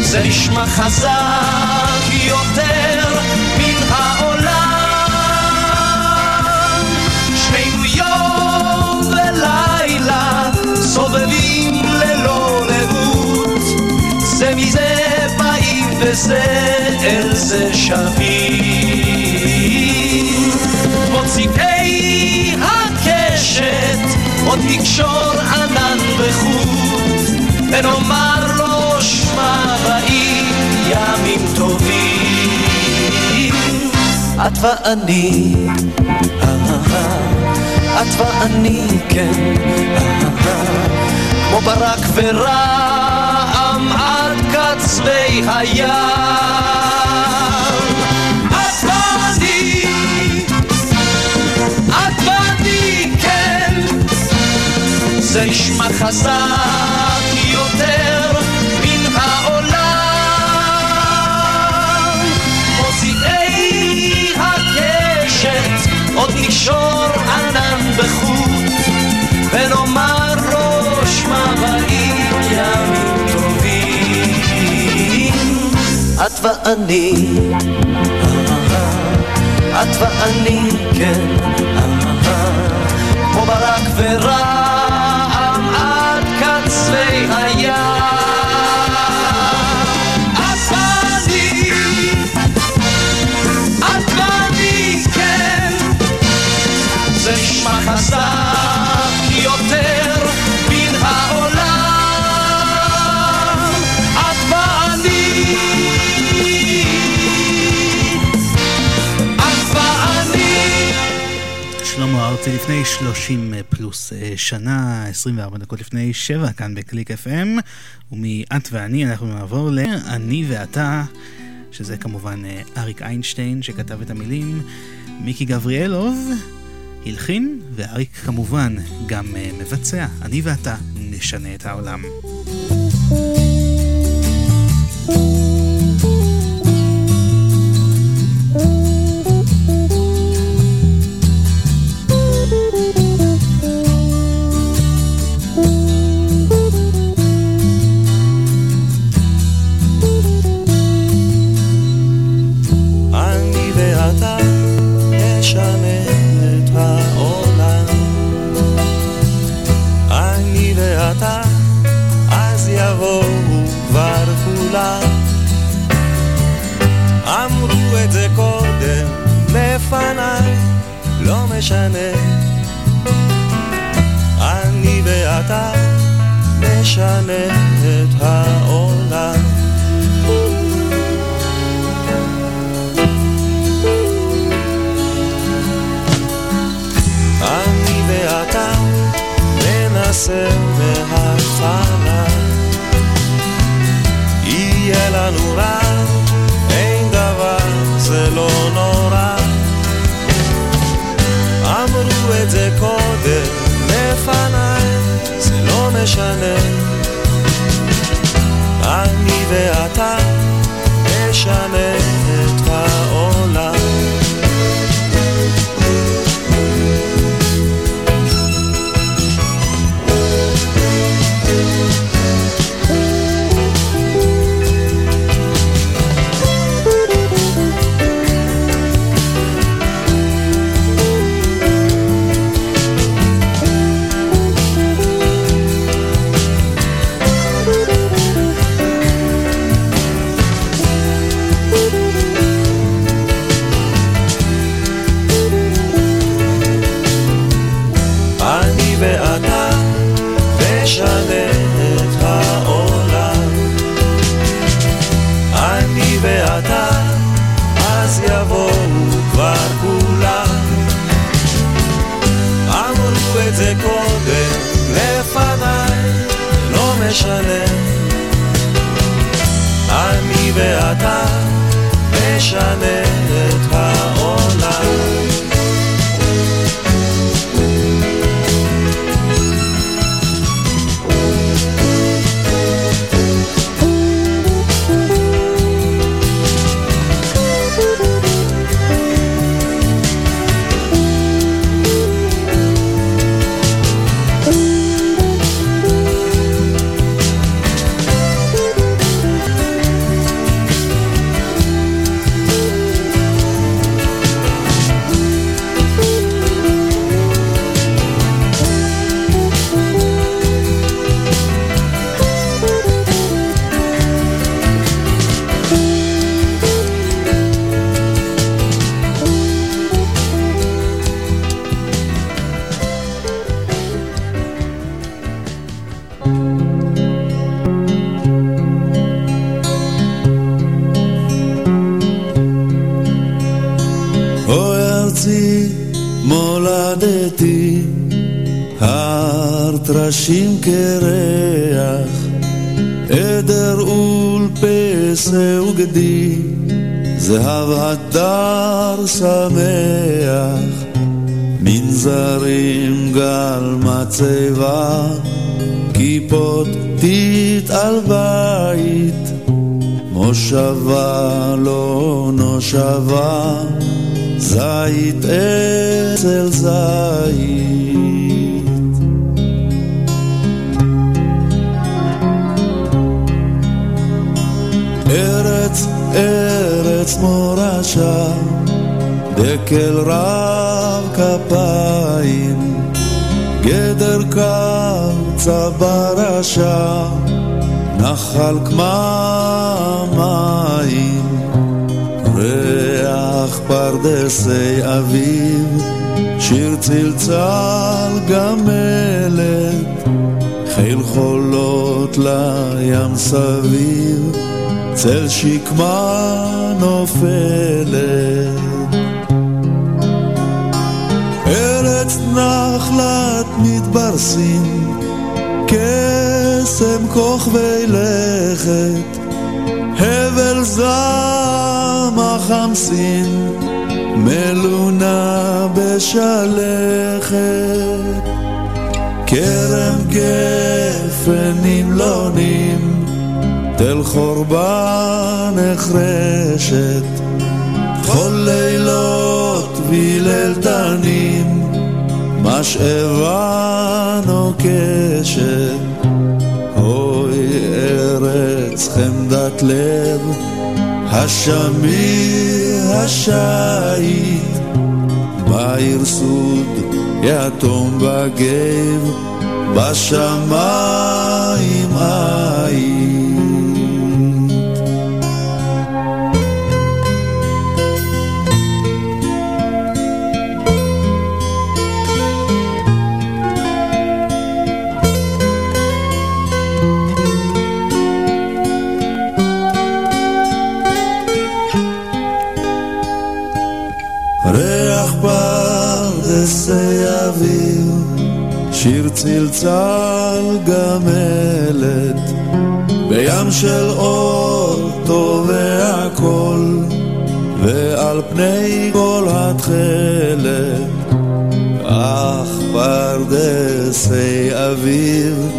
זה נשמע חזק אל זה שבים. מוצאי הקשת עוד נקשור ענן בחוט, ונאמר לו שמע ראי ימים טובים. את ואני, את ואני, כן, כמו ברק עד קצווי הים. את ואני, את ואני, כן, זה נשמע חזק יותר מן העולם. מוציאי הקשת עוד נקשור ענן בחוט, ונאמר ראש מבעים את ואני, את ואני, כן, כמו ברק ורעם ארצי לפני 30 פלוס אה, שנה, 24 דקות לפני 7 כאן בקליק FM, ומ"את ואני" אנחנו נעבור ל"אני ואתה", שזה כמובן אה, אריק איינשטיין שכתב את המילים, מיקי גבריאלוב הלחין, ואריק כמובן גם אה, מבצע. אני ואתה נשנה את העולם. אני את זה קודם לפניי, לא משנה. אני ואתה נשנה את העולם. אני ואתה ננסה מההתחלה יהיה לנו דבר, זה לא נורא. אמרו את זה קודם לפניי, זה לא משנה. אני ואתה נשנה כריח, עדר ולפסה וגדי, זהב הדר שמח, מנזרים גל מצבה, כיפות טיט על בית, מושבה לא נושבה, זית אצל זית. ארץ, מורשה, דקל רב כפיים, גדר קרצה ברשה, נחל כממים, ריח פרדסי אביב, שיר צלצל גמלת, חיל חולות לים סביב, צל שקמה נופלת. ארץ נחלת מדבר סין, קסם כוכבי לכת, הבל זעם החמסין, מלונה בשלכת. כרם גפן נמלונים, תל חורבה נחרשת, כל לילות והלל תנים, משאבה נוקשת. אוי ארץ חמדת לב, השמיר השייט, בעיר סוד יתום בגב, בשמיים היית. צלצל גמלת, בים של אור טובע קול, ועל פני כל התכלת, אך פרדסי אביב,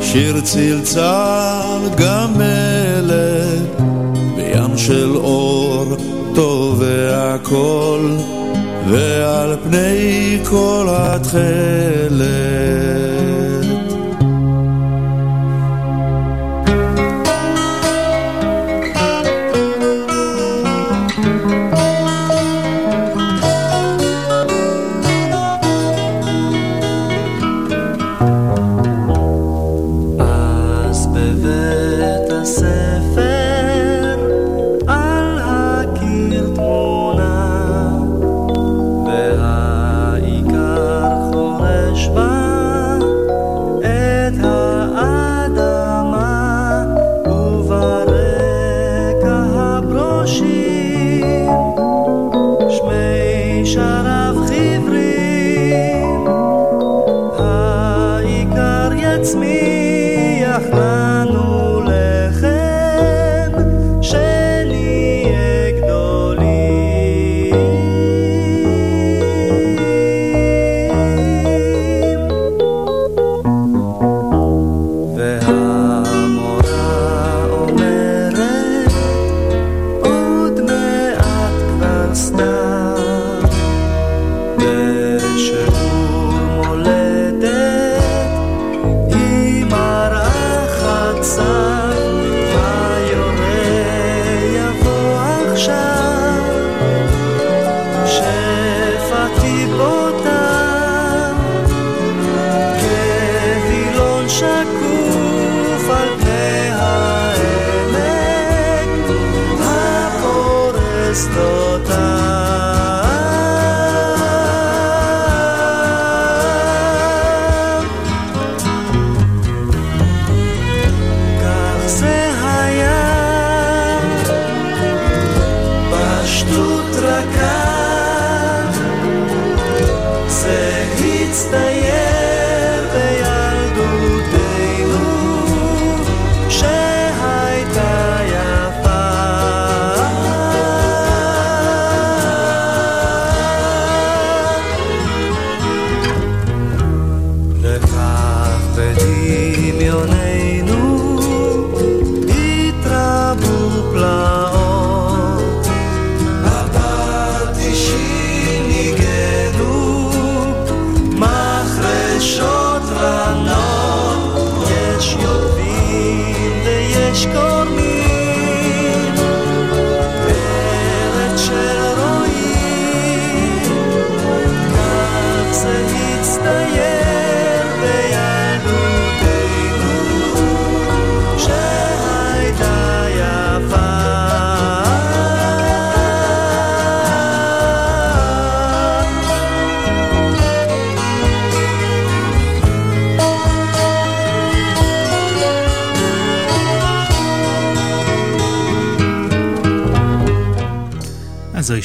שיר צלצל גמלת, בים של אור טובע קול, ועל פני כל התכלת.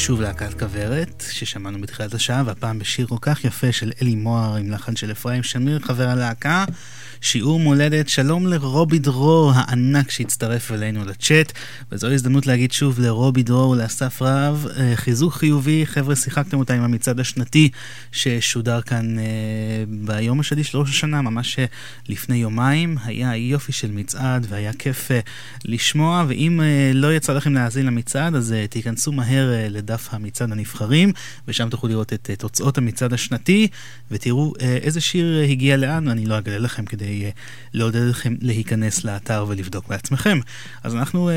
שוב להקת כוורת, ששמענו בתחילת השעה, והפעם בשיר כל כך יפה של אלי מוהר עם לחן של אפרים שמיר, חבר הלהקה. שיעור מולדת, שלום לרובי דרור הענק שהצטרף אלינו לצ'אט, וזו הזדמנות להגיד שוב לרובי דרור ולאסף רהב, אה, חיזוק חיובי, חבר'ה שיחקתם אותה עם המצעד השנתי ששודר כאן אה, ביום השני של ראש השנה, ממש אה, לפני יומיים, היה יופי של מצעד והיה כיף לשמוע, ואם לא יצא לכם להאזין למצעד, אז תיכנסו מהר לדף המצעד הנבחרים, ושם תוכלו לראות את תוצאות המצעד השנתי, ותראו איזה שיר הגיע לאן, אני לא אגלה לכם כדי אה, לעודד אתכם להיכנס לאתר ולבדוק בעצמכם. אז אנחנו אה,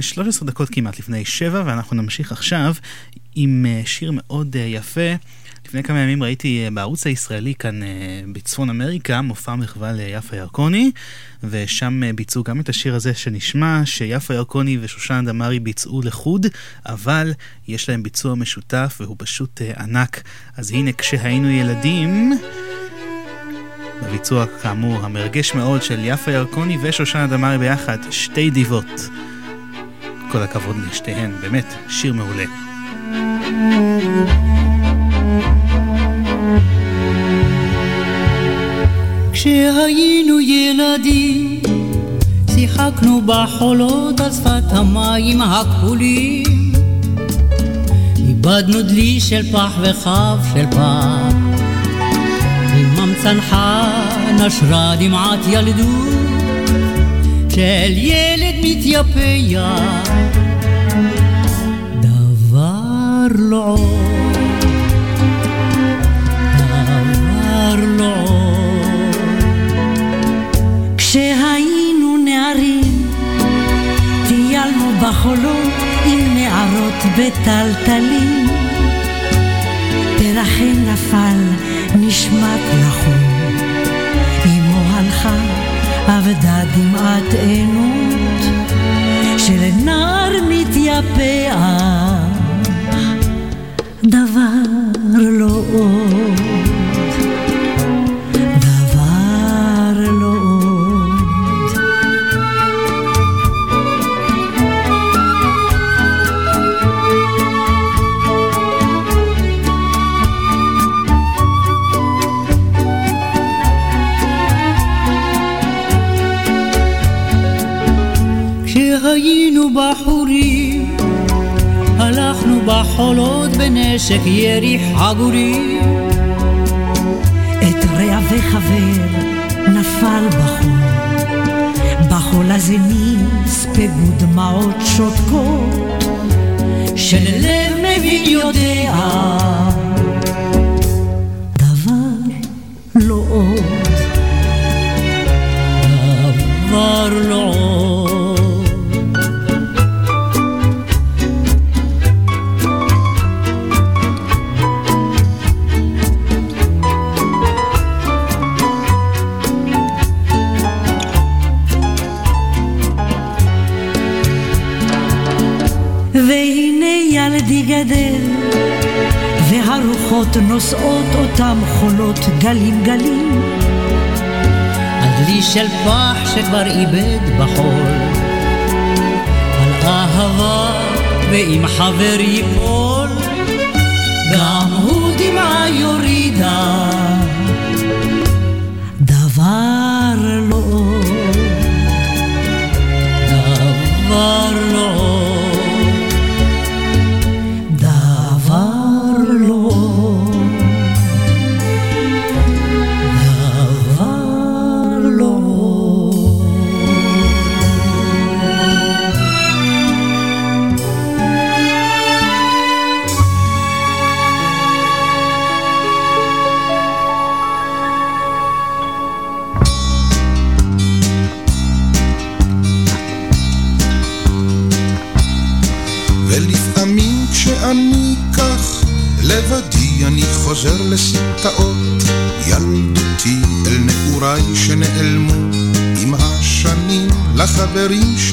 13 דקות כמעט לפני 7, ואנחנו נמשיך עכשיו עם אה, שיר מאוד אה, יפה. לפני כמה ימים ראיתי אה, בערוץ הישראלי כאן אה, בצפון אמריקה מופע מחווה ליפה ירקוני ושם אה, ביצעו גם את השיר הזה שנשמע שיפה ירקוני ושושנה דמארי ביצעו לחוד אבל יש להם ביצוע משותף והוא פשוט אה, ענק אז הנה כשהיינו ילדים בביצוע כאמור המרגש מאוד של יפה ירקוני ושושנה דמארי ביחד שתי דיבות. כל הכבוד לשתיהן באמת שיר מעולה. כשהיינו ילדים, שיחקנו בחולות על שפת המים הכחולים. איבדנו דלי של פח וכף של פח, צנחה נשרה דמעת ילדות של ילד מתייפח. דבר לא עוד, דבר לא עוד. כשהיינו נערים, טיילנו בחולות עם נערות בטלטלים. פרחי נפל, נשמט דמעת עינות של נער מתייפח. דבר לא עוד, בחורים, הלכנו בחולות בנשק ירי חגורים. את רע וחבר נפל בחול, בחול הזה נספגו דמעות שותקות, של לב מבין יודע, דבר לא עוד, דבר לא עוד. גדל, והרוחות נושאות אותם חולות גלים גלים. הדלי של פח שכבר איבד בחול, על אהבה ואם חבר ייפול, גם הוא דמעה יורידה.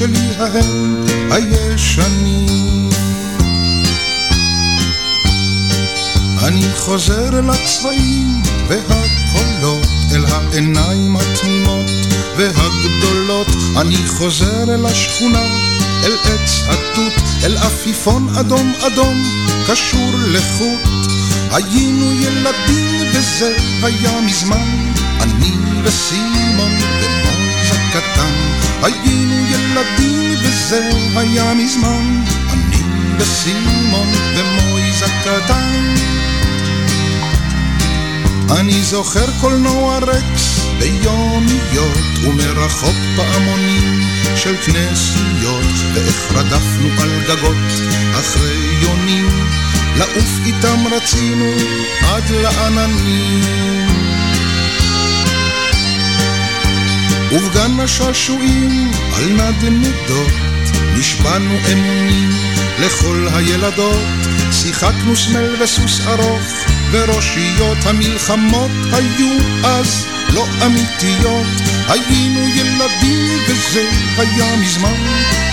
שלי ההם הישנים. אני חוזר אל הצבעים והקולות אל העיניים התמימות והגדולות. אני חוזר אל השכונה אל עץ התות אל עפיפון אדום אדום קשור לחוט. היינו ילדים וזה היה מזמן אני וסימון ומויז הקטן היינו ילדים וזה היה מזמן. אני וסימון ומויז הקטן. אני זוכר קולנוע רקס ביומיות ומרחוק פעמונים של כנסיות ואיך רדפנו על גגות אחרי יונים. לעוף איתם רצינו עד לעננים ובגן השעשועים על נדנדות נשבענו אמונים לכל הילדות. שיחקנו סמל וסוס ארוך וראשיות המלחמות היו אז לא אמיתיות. היינו ילדים וזה היה מזמן.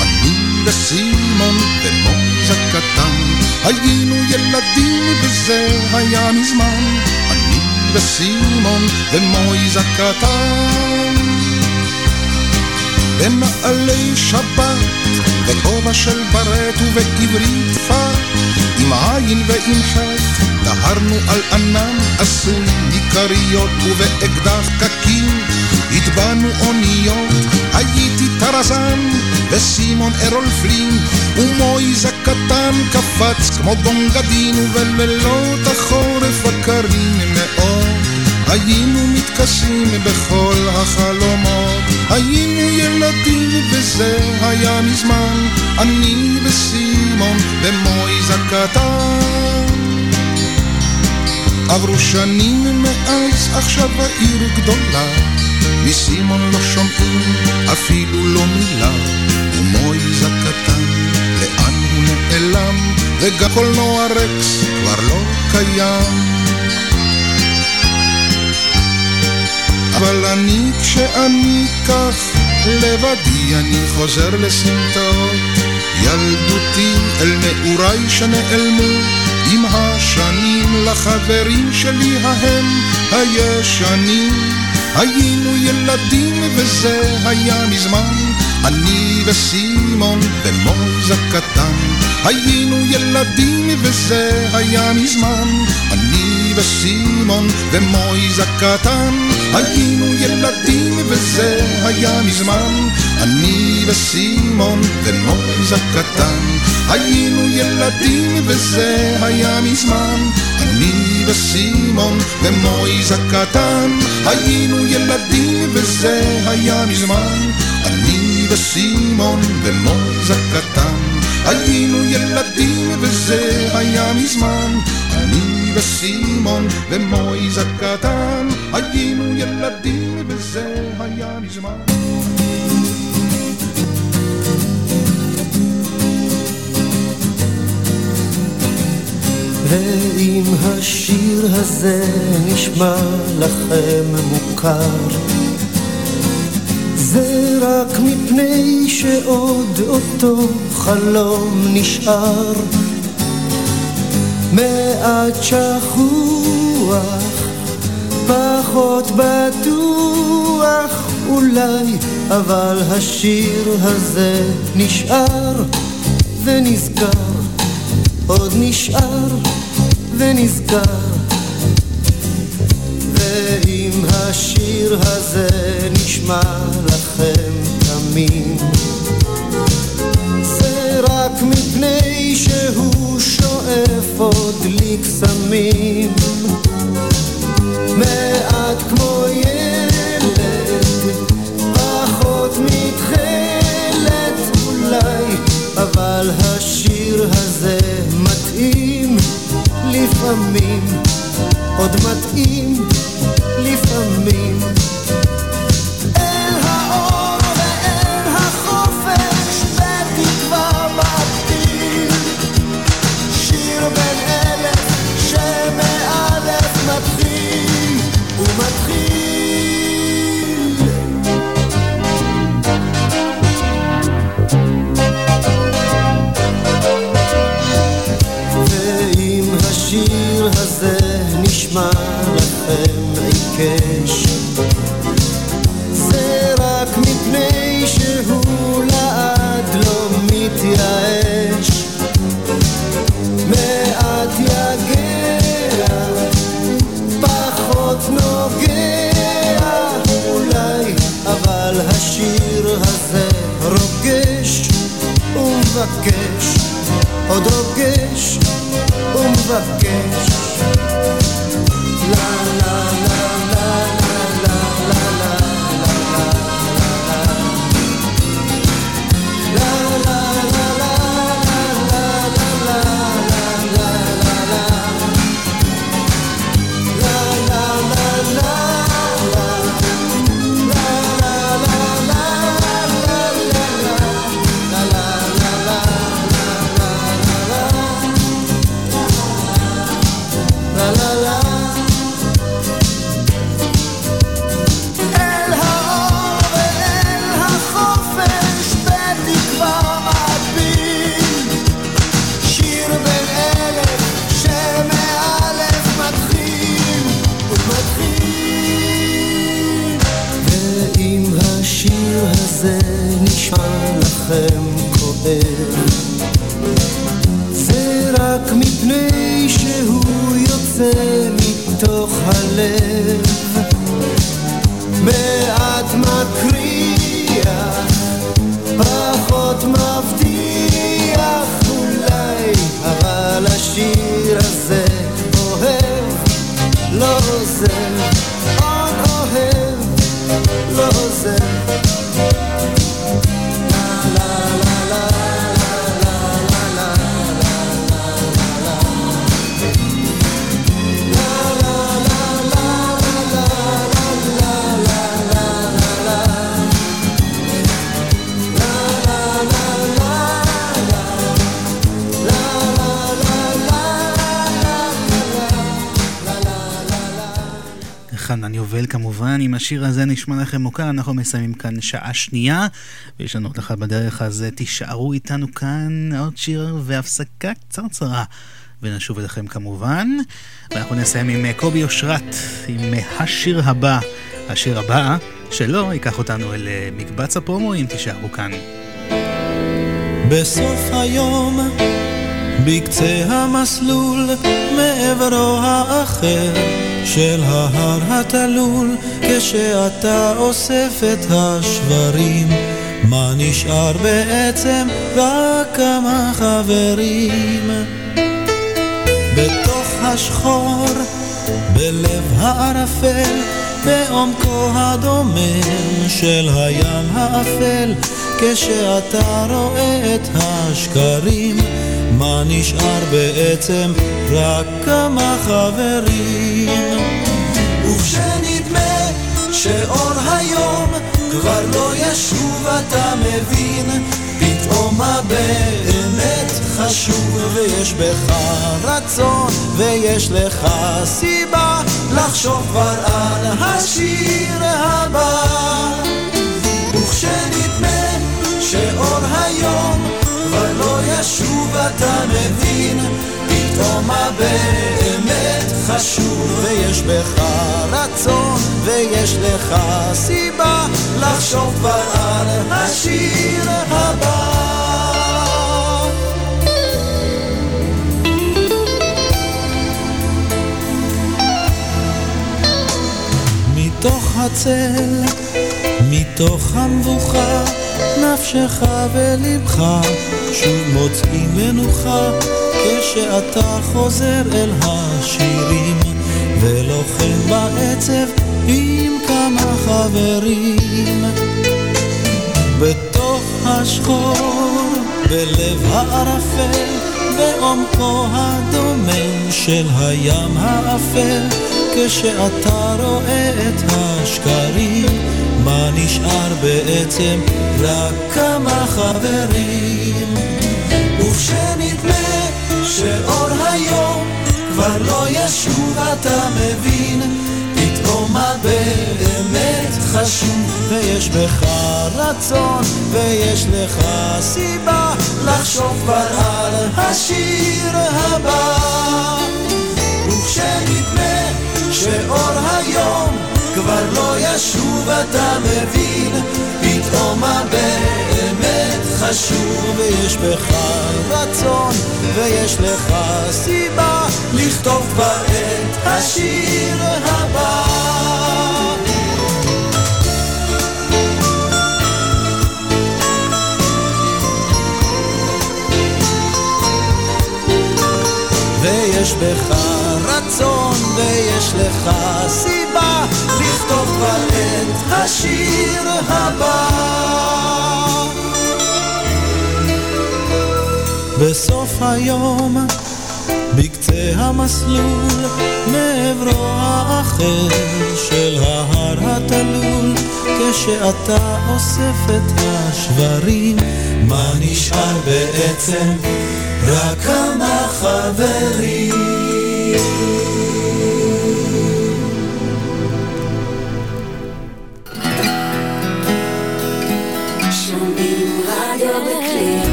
אני וסימון ומוזה קטן היינו ילדים וזה היה מזמן. אני וסימון ומויז הקטן בנעלי שבת בכובע של ברט ובעברית פת עם עין ועם חטא דהרנו על ענן עשוי מכריות ובאקדח קקים. הטבענו אוניות הייתי טרזן וסימון ארול פלין ומויז הקטן קפץ כמו בונגדין ובלילות החורף הקרים מאוד. היינו מתכסים בכל החלומות וזה היה מזמן אני וסימון ומויז הקטן. עברו שנים מאז עכשיו העיר גדולה. מסימון לא שומעים אפילו לא מילה. ומויז הקטן לאן הוא נעלם? וגם קולנוע רקס כבר לא קיים. אבל אני כשאני כך לבדי אני חוזר לסמטאות ילדותי אל נעוריי שנעלמו עם השנים לחברים שלי ההם הישנים. היינו ילדים וזה היה מזמן אני וסימון ומוז הקטן היינו ילדים וזה היה מזמן אני וסימון ומויז הקטן היינו ילדים וזה היה מזמן. אני וסימון ומויז הקטן. היינו ילדים וזה היה מזמן. אני וסימון ומויז הקטן. היינו ילדים וזה היה מזמן. אני וסימון ומויז הקטן. היינו ילדים וזה היה מזמן. אני וסימון ומויז הקטן היינו ילדים וזה היה מזמן ואם השיר הזה נשמע לכם מוכר, זה רק מפני שעוד אותו חלום נשאר. מעט שכוח, פחות בטוח אולי, אבל השיר הזה נשאר ונזכר, עוד נשאר ונזכר. ואם השיר הזה נשמע לכם תמים, זה רק מפני שהוא שואף עוד לקסמים. מעט כמו ילד, פחות מתכלת אולי, אבל השיר הזה מתאים לפעמים, עוד מתאים again יובל כמובן, עם השיר הזה נשמע לכם מוכר, אנחנו מסיימים כאן שעה שנייה, ויש לנו עוד לך בדרך, אז תישארו איתנו כאן עוד שיר והפסקה קצרצרה, ונשוב אליכם כמובן. ואנחנו נסיים עם קובי אושרת, עם השיר הבא. השיר הבא, שלו ייקח אותנו אל מקבץ הפרומואים, תישארו כאן. בסוף היום, בקצה המסלול, מעברו האחר של ההר התלול, כשאתה אוסף את השברים, מה נשאר בעצם? רק כמה חברים. בתוך השחור, בלב הערפל, בעומקו הדומם של הים האפל, כשאתה רואה את השקרים, מה נשאר בעצם? רק כמה חברים. וכשנדמה שאור היום כבר לא ישוב אתה מבין פתאום מה באמת חשוב ויש בך רצון ויש לך סיבה לחשוב כבר על השיר הבא וכשנדמה שאור היום ישוב אתה מבין פתאום מה באמת חשוב ויש בך רצון ויש לך סיבה לחשוב כבר על השיר הבא. מתוך הצל, מתוך המבוכה, נפשך ולבך שוב מוצאים מנוחה כשאתה חוזר אל השירים ולוחם בעצב עם כמה חברים. בתוך השחור, בלב הערפל, בעומקו הדומם של הים האפל כשאתה רואה את השקרים, מה נשאר בעצם? רק כמה חברים. וכשנדמה שאור היום כבר לא ישוב אתה מבין פתאום מה באמת חשוב ויש בך רצון ויש לך סיבה לחשוב כבר על השיר הבא וכשנדמה שאור היום כבר לא ישוב אתה מבין פתאום מה באמת חשוב. יש בך רצון ויש לך סיבה לכתוב כבר את השיר הבא. ויש בך רצון ויש לך סיבה לכתוב כבר את השיר הבא. בסוף היום בקצה המסלול, מעברו האחר של ההר התלול, כשאתה אוסף את השברים, מה נשאר בעצם? רק כמה חברים.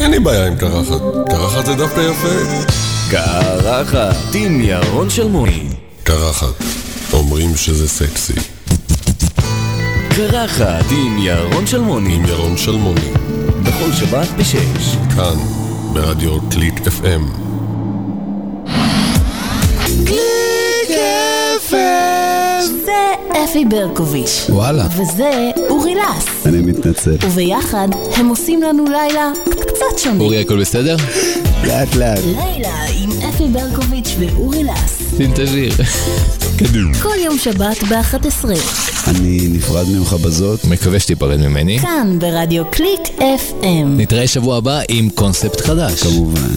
אין לי בעיה עם קרחת. קרחת זה דווקא יפה. קרחת עם ירון שלמוני. קרחת. אומרים שזה סקסי. קרחת עם ירון שלמוני. עם ירון שלמוני. בכל שבת בשש. כאן, ברדיו קליק FM. קליק זה אפי ברקוביץ'. וואלה. וזה אורי לס. אני מתנצל. וביחד הם עושים לנו לילה קצת שונה. אורי, הכל בסדר? לאט לאט. לילה עם אפי ברקוביץ' ואורי לס. שים את השיר. קדימה. כל יום שבת ב-11. אני נפרד ממך בזאת. מקווה שתיפרד ממני. כאן ברדיו קליק FM. נתראה שבוע הבא עם קונספט חדש. כמובן.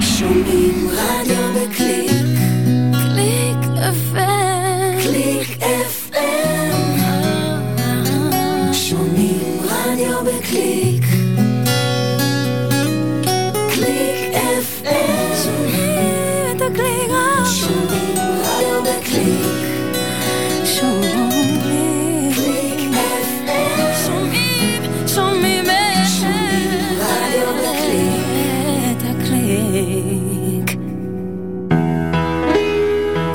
שומעים רדיו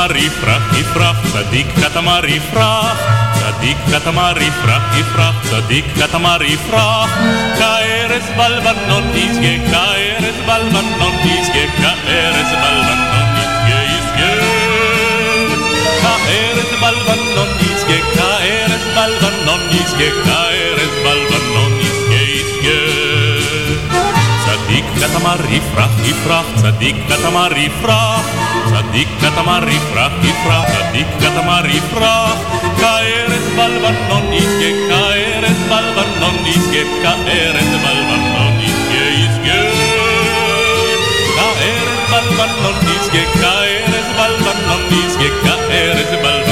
קטמר יפרח יפרח, צדיק קטמר יפרח, צדיק קטמר יפרח יפרח, צדיק קטמר יפרח, כארז בלבנון יזכה, כארז בלבנון יזכה, כארז בלבנון יזכה יזכה, כארז בלבנון יזכה, כארז בלבנון יזכה, כארז בלבנון יזכה יזכה. קטמר יפרח יפרח, צדיק קטמר יפרח, צדיק קטמר יפרח יפרח, צדיק קטמר יפרח, כארז בלבנון יזכה, כארז בלבנון יזכה, כארז בלבנון יזכה יזכה. כארז בלבנון יזכה, כארז בלבנון יזכה, כארז בלבנון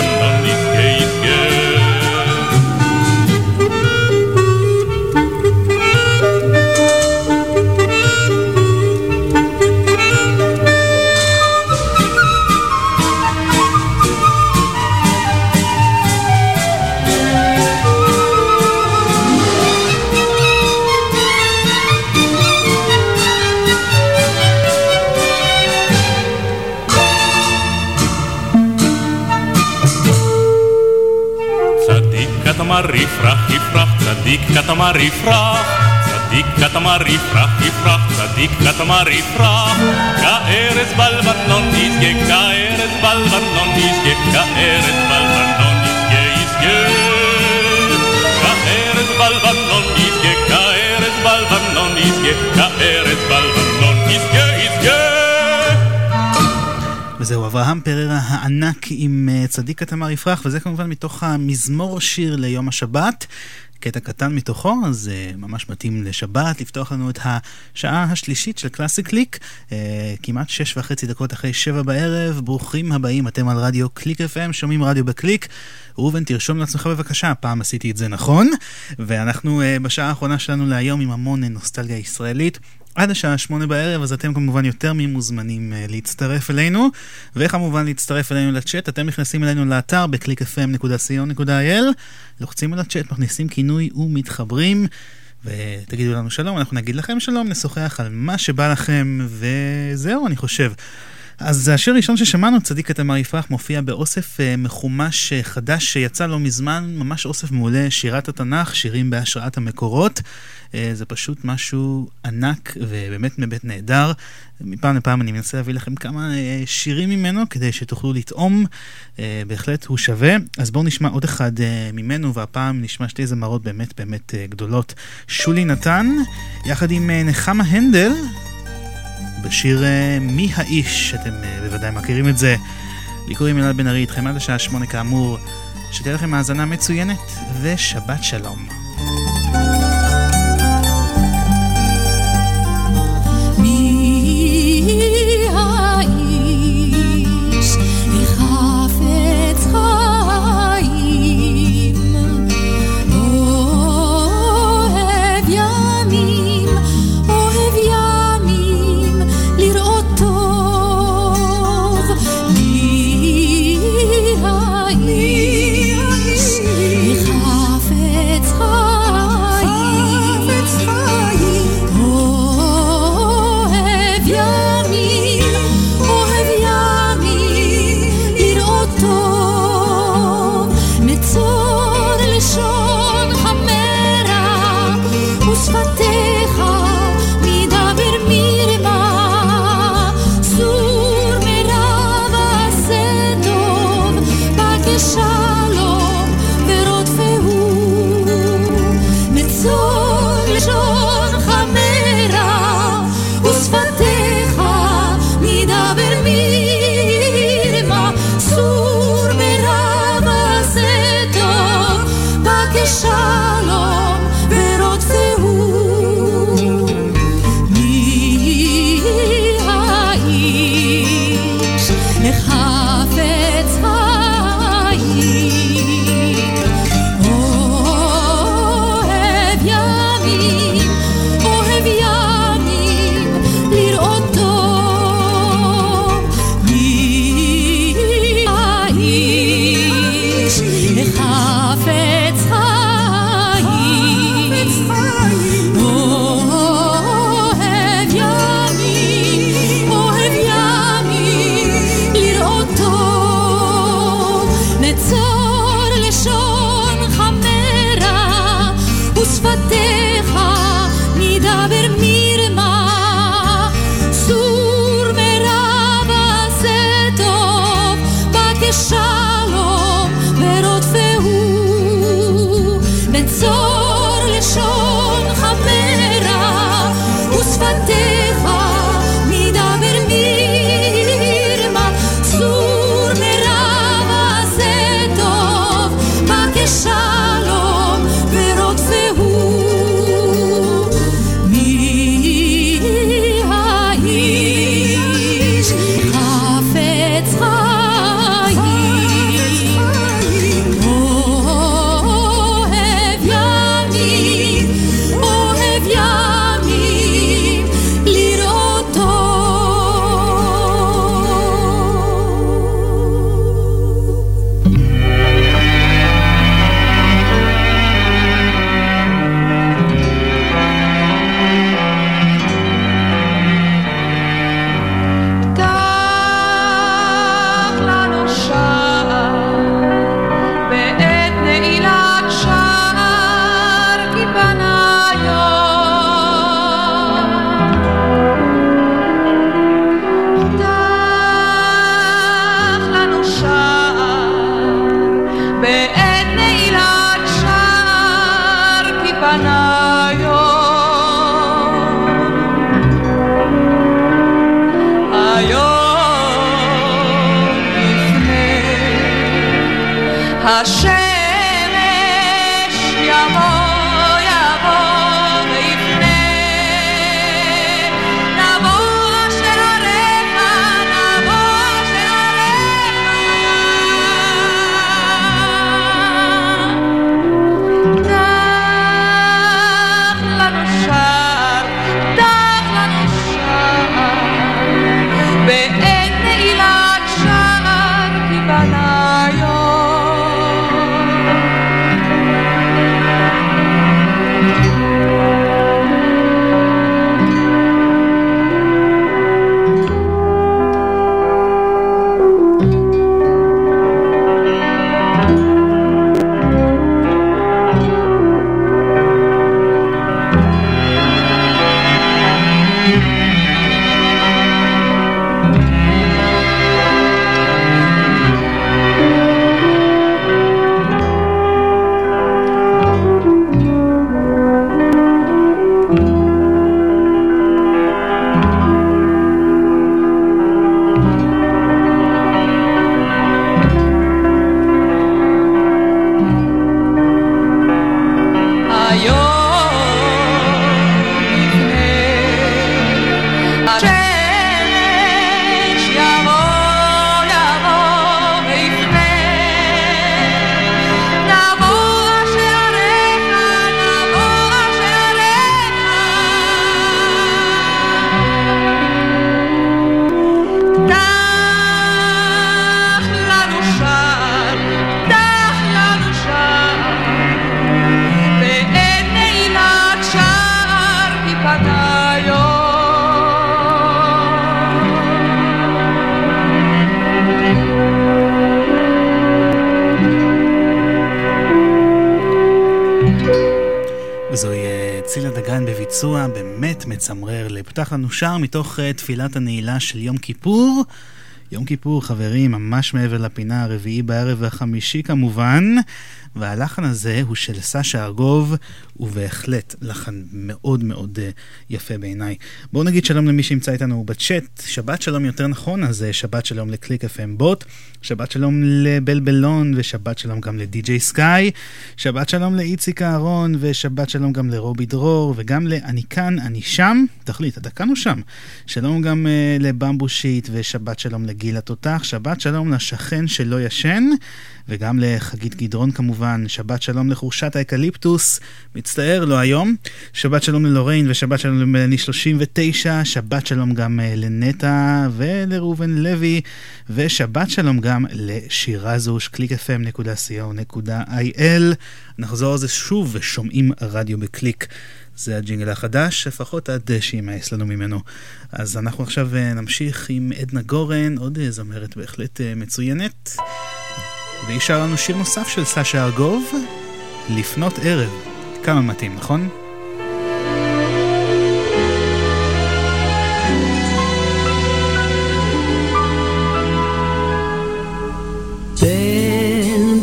צדיק קטמר יפרח, צדיק קטמר יפרח יפרח, צדיק קטמר יפרח, כארז בלבנון יזכה, כארז בלבנון יזכה, כארז בלבנון יזכה יזכה. כארז בלבנון יזכה, כארז בלבנון יזכה, כארז בלבנון יזכה יזכה. וזהו, אברהם פררה הענק עם אה, צדיק התמר יפרח, וזה כמובן מתוך המזמור שיר ליום השבת. קטע קטן מתוכו, אז אה, ממש מתאים לשבת, לפתוח לנו את השעה השלישית של קלאסי קליק, אה, כמעט שש וחצי דקות אחרי שבע בערב. ברוכים הבאים, אתם על רדיו קליק FM, שומעים רדיו בקליק. ראובן, תרשום לעצמך בבקשה, הפעם עשיתי את זה נכון. ואנחנו אה, בשעה האחרונה שלנו להיום עם המון נוסטלגיה ישראלית. עד השעה שמונה בערב, אז אתם כמובן יותר ממוזמנים uh, להצטרף אלינו, וכמובן להצטרף אלינו לצ'אט, אתם נכנסים אלינו לאתר ב-clickfm.co.il, לוחצים על הצ'אט, מכניסים כינוי ומתחברים. ותגידו לנו שלום, אנחנו נגיד לכם שלום, נשוחח על מה שבא לכם, וזהו, אני חושב. אז השיר הראשון ששמענו, צדיק התמר יפרח, מופיע באוסף uh, מחומש uh, חדש שיצא לא מזמן, ממש אוסף מעולה, שירת התנ"ך, שירים בהשראת המקורות. Uh, זה פשוט משהו ענק ובאמת באמת נהדר. מפעם לפעם אני מנסה להביא לכם כמה שירים ממנו כדי שתוכלו לטעום. בהחלט הוא שווה. אז בואו נשמע עוד אחד ממנו, והפעם נשמע שתי זמרות באמת באמת גדולות. שולי נתן, יחד עם נחמה הנדל. בשיר אה, מי האיש, אתם אה, בוודאי מכירים את זה. לי קוראים אלעד בן ארי איתכם עד השעה שמונה כאמור. שתהיה לכם האזנה מצוינת ושבת שלום. לפתח לנו שער מתוך uh, תפילת הנעילה של יום כיפור. יום כיפור, חברים, ממש מעבר לפינה, הרביעי בערב והחמישי כמובן. והלחן הזה הוא של סשה ארגוב, ובהחלט לחן מאוד מאוד uh, יפה בעיניי. בואו נגיד שלום למי שימצא איתנו בצ'אט, שבת שלום יותר נכון, אז uh, שבת שלום לקליק FM בוט, שבת שלום לבלבלון, ושבת שלום גם לדי.ג'יי סקאי, שבת שלום לאיציק אהרון, ושבת שלום גם לרובי דרור, וגם ל"אני כאן, אני שם", תחליט, אתה כאן או שם? שלום גם אה, לבמבושיט, ושבת שלום לגיל התותח, שבת שלום לשכן שלא ישן. וגם לחגית גדרון כמובן, שבת שלום לחורשת האקליפטוס, מצטער, לא היום. שבת שלום ללוריין ושבת שלום למלני 39, שבת שלום גם אה, לנטע ולראובן לוי, ושבת שלום גם לשירה זוש, www.clickfm.co.il. נחזור על זה שוב ושומעים רדיו בקליק. זה הג'ינגל החדש, לפחות עד שימאס לנו ממנו. אז אנחנו עכשיו אה, נמשיך עם עדנה גורן, עוד אה, זמרת בהחלט מצוינת. והיא שרה לנו שיר נוסף של סשה ארגוב, לפנות ערב. כמה מתאים, נכון? בין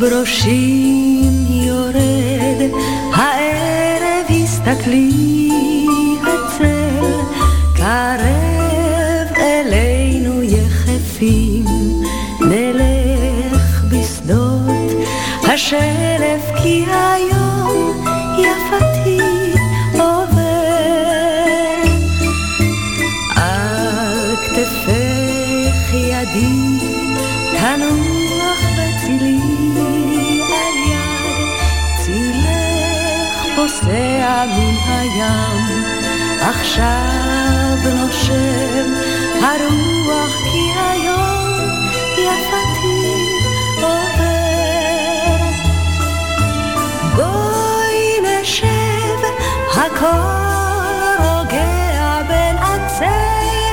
הים. עכשיו נושם הרוח כי היום יפתי הכל רוגע בין עצי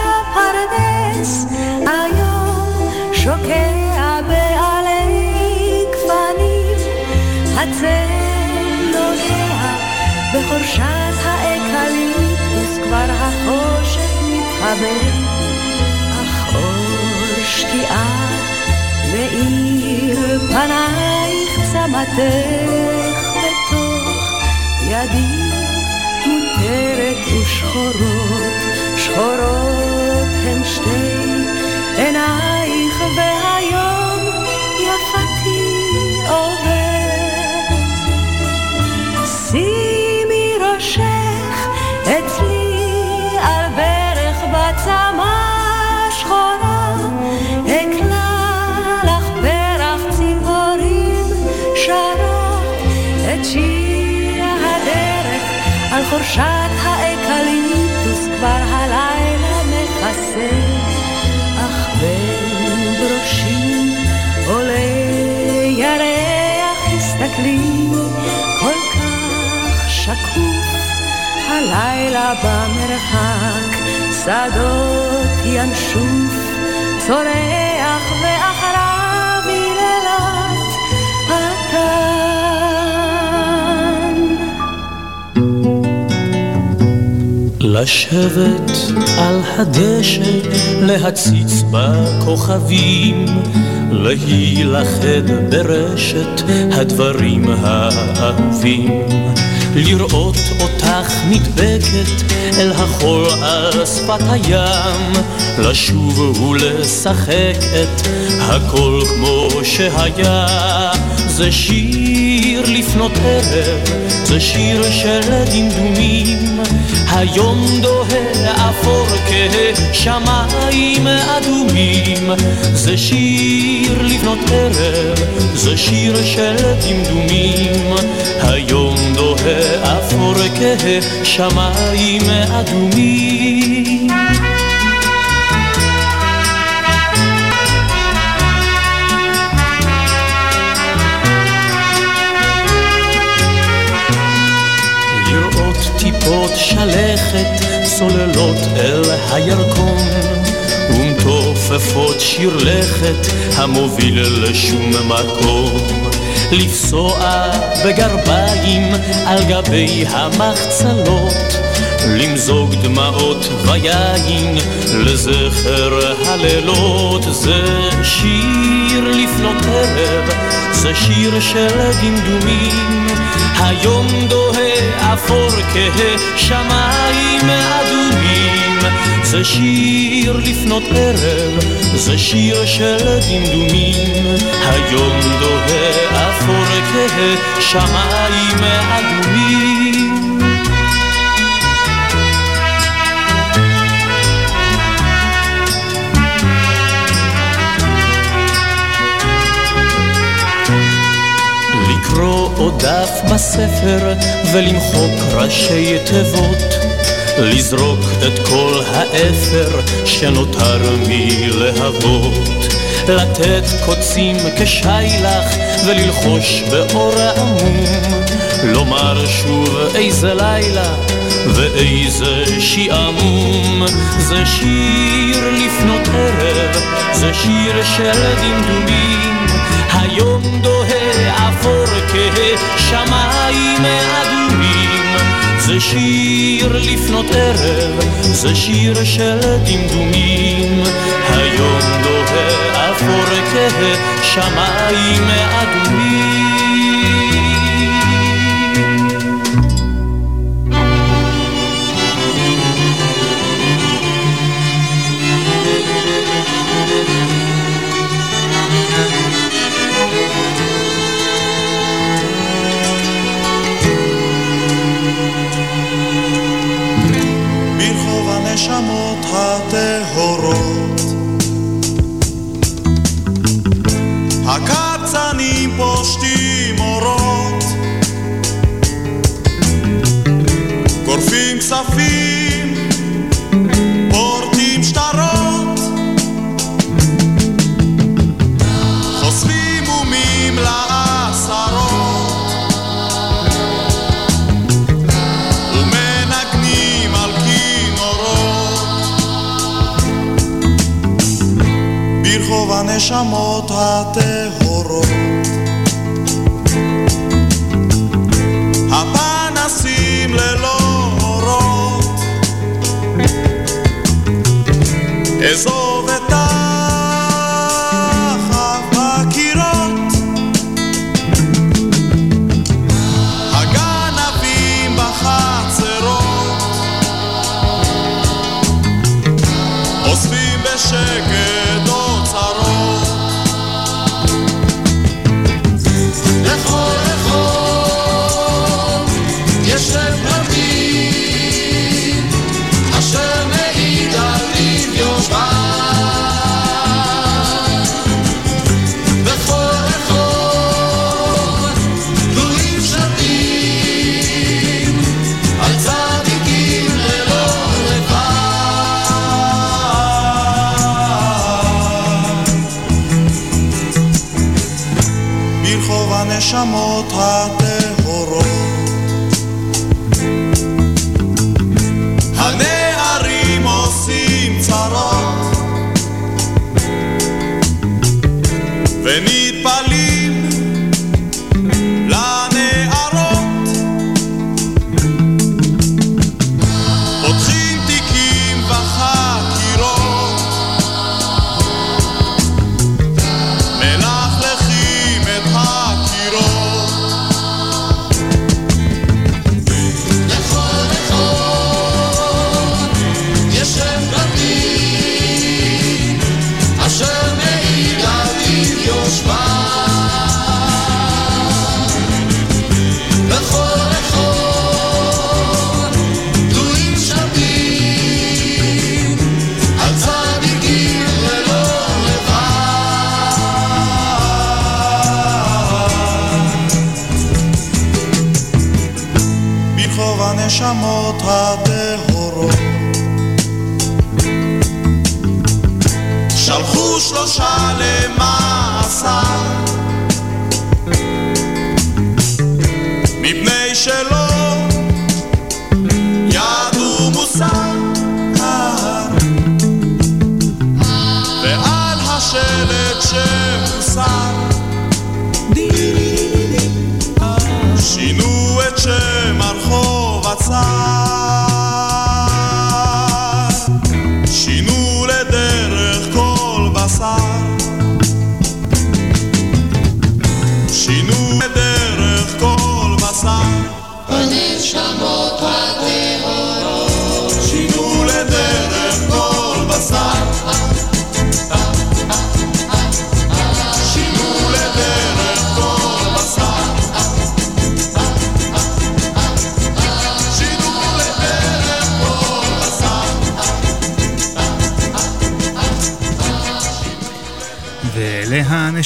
הפרדס, היום שוקע בעלי גפנים, הצל נוגע האקליפטוס, כבר החושך מתחבר, אך אור שקיעה מאיר פנייך צמתך בתוך ידי. מותרת ושחורות, שחורות הן שתי עינייך והיום הלילה במרחק, שדות ינשוף, צורח ואחריו היללת אתה לשבת על הדשא, להציץ בכוכבים, להילכד ברשת הדברים האהובים. לראות אותך נדבקת אל החול על שפת הים, לשוב ולשחק את הכל כמו שהיה. זה שיר לפנות ערב, זה שיר של דמדומים, היום דוהה אפור כשמיים אדומים. זה שיר לפנות ערב, זה שיר של דמדומים, היום דוהה אפור כשמיים אדומים. טיפות שלכת צוללות אל הירקון ומתופפות שיר לכת המוביל לשום מקום. לפסוע בגרביים על גבי המחצלות למזוג דמעות ויין לזכר הלילות. זה שיר לפנות ערב זה שיר של דמדומים. היום דוהה אפור כהה שמיים אדומים זה שיר לפנות ערב זה שיר של דמדומים. היום דוהה אפור כהה שמיים אדומים. לקרוא עוד דף בספר ולמחוק ראשי תיבות לזרוק את כל האפר שנותר מלהבות לתת קוצים כשיילך וללחוש באור עמום לומר שוב איזה לילה ואיזה שעמום זה שיר לפנות ערב זה שיר של דמדומים היום דוהה אפור כהה שמיים אדומים זה שיר לפנות ערב, זה שיר של דמדומים. היום דוהה אפור כהה שמיים אדומים הנשמות הטהורות. הפנסים ללא Es... ברחוב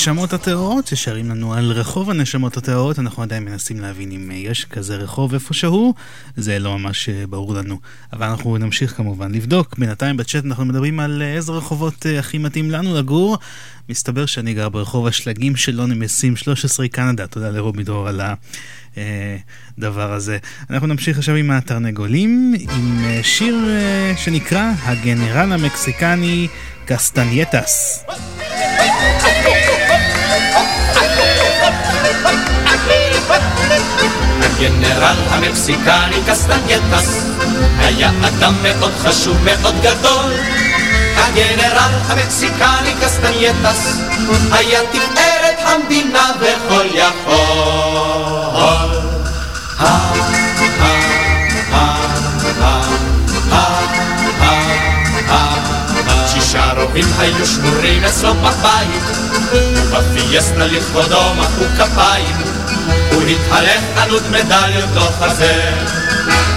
הנשמות הטהורות ששרים לנו על רחוב הנשמות הטהורות, אנחנו עדיין מנסים להבין אם יש כזה רחוב איפשהו, זה לא ממש אה, ברור לנו. אבל אנחנו נמשיך כמובן לבדוק. בינתיים בצ'אט אנחנו מדברים על אה, איזה רחובות אה, הכי מתאים לנו לגור. מסתבר שאני גר ברחוב השלגים של לא נמסים 13 קנדה, תודה לרובי דרור על הדבר הזה. אנחנו נמשיך עכשיו עם התרנגולים, עם שיר שנקרא הגנרל המקסיקני קסטנייטס. הגנרל המקסיקני קסטנייטס היה אדם מאוד חשוב, מאוד גדול. הגנרל המקסיקני קסטנייטס היה תפארת המדינה וכל יכול. שישה רובים היו שמורים אצלו בבית, ובפיאסטה לכבודו מחאו כפיים, הוא התהלך ענוד מדליות לא חזר.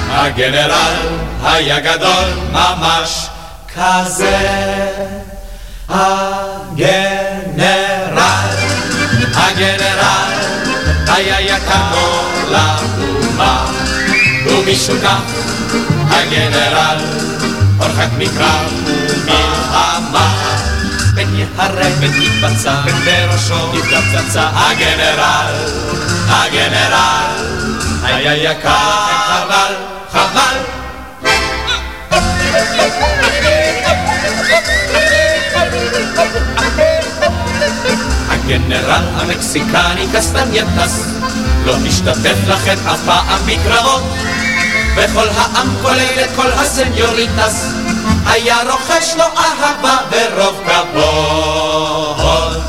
הגנרל היה גדול ממש כזה. הגנרל, הגנרל היה יקר לאומה, ומשום כך הגנרל הרחק מקרב ומלחמה. פן יהרג ותתבצע, פן בראשו פצצה. הגנרל, הגנרל, היה יקר, חבל, חבל. הגנרל המקסיקני קסטנייטס לא השתתף לכם אף פעם בקרבות וכל העם כולל את כל הסניוריטס היה רוכש לו אהבה ורוב כבוד.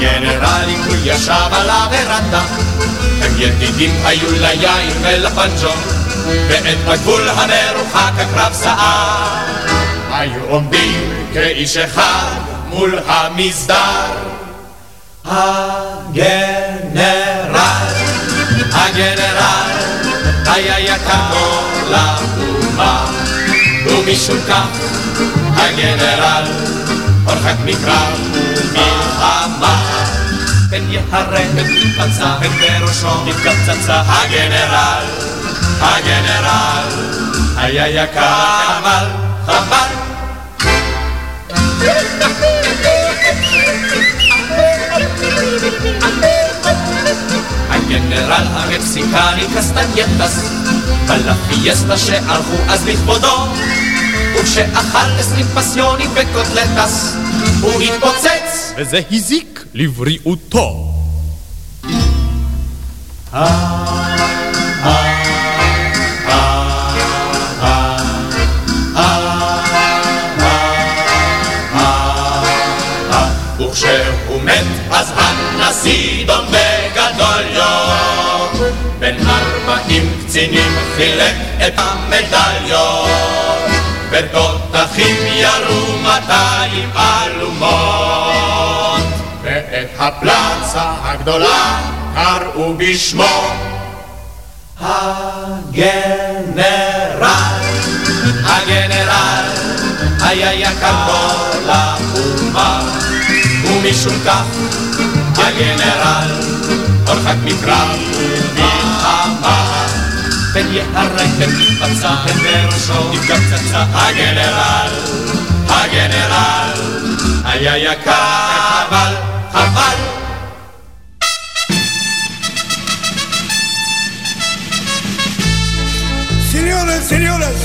גנרלים הוא ישב על הוורנדה הם ידידים היו ליין ולפנג'ו ועת בגבול המרוחק הקרב סער היו עומדים כאיש אחד מול המסדר. הגנרל, הגנרל היה יקר לאומה. ומשום כך הגנרל הרחק מקרב ומלחמה. פן יהרג ותתפצע פן בראשו נפגע פצצה הגנרל, הגנרל היה יקר חבל, חבל הגנרל המקסיקני קסטנייטס בלפיאסטה שערכו אז לכבודו. וכשאכל עשרים פסיונים וקוטלטס הוא התפוצץ. וזה הזיק לבריאותו. וכשהוא מת אז הנשיא דומה יום בין ארבעים קצינים חילק את המדליות. ותותחים ירו מאתיים אלומות. ואת הפלצה הגדולה קראו בשמו הגנרל, הגנרל היה יקר כל האומה ומשום כך הגנרל Orchak Mikram, Milchama. Wenn ihr erreicht den Kriegsbazar, in der Show, die Kapsatza, a General, a General, a Yayaka, Kabal, Kabal. Señores, señores,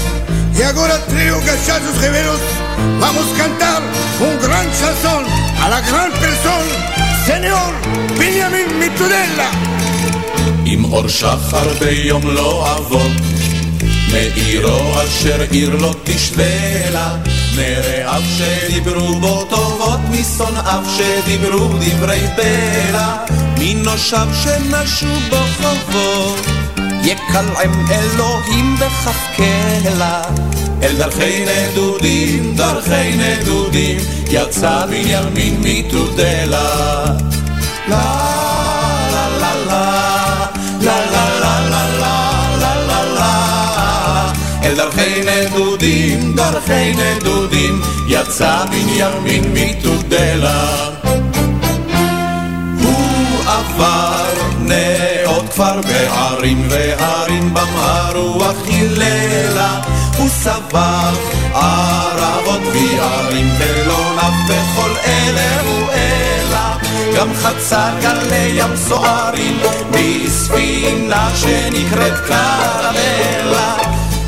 y ahora trio cachazos gemelos, vamos a cantar un gran chazón a la gran persona. Señor Benjamin Mitudella. עם אור שחר ביום לא אבות, מעירו אשר עיר לא תשווה לה, מרעיו שדיברו בו טובות, משונאיו שדיברו דברי בלע, מנושיו שנשו בו חובות. יקלעם אלוהים בכף קלע, אל דרכי נדודים, דרכי נדודים, יצא בנימין מתודלה. לה לה לה לה לה לה לה לה לה לה לה אל דרכי נדודים, דרכי נדודים, יצא בנימין מתודלה. הוא עבר נאות כפר בערים והרים בם הרוח היללה, הוא סבב ערבות ויערים ולא נף בכל אלה הוא אלה, גם חצה גלי ים סוערים בספינה שנקראת קרמלה.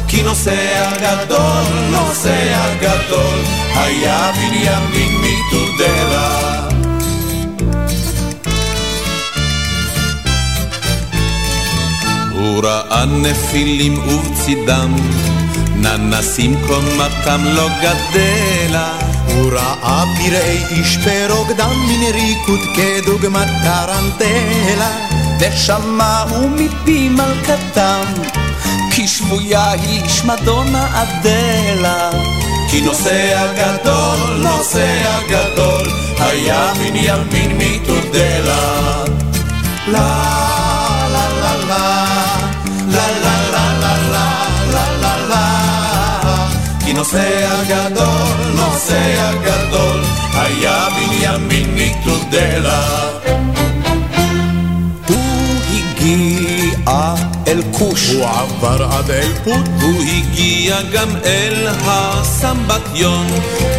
כי נוסע גדול, נוסע גדול, היה בנימין מתודלה. הוא ראה נפילים ובצידם, ננסים קומתם לא גדלה. הוא ראה פראי איש ברוקדם מן ריקוד כדוגמת טרנטלה, ושמעו מפי מלכתם, כי שבויה היא שמדונה אדלה. כי נוסע גדול, נוסע גדול, היה בנימין מתודלה. לה לה כי נוסע גדול, נוסע גדול, היה בנימין הגיע אל כוש, הוא עבר עד אל פוט, הוא הגיע גם אל הסמבטיון,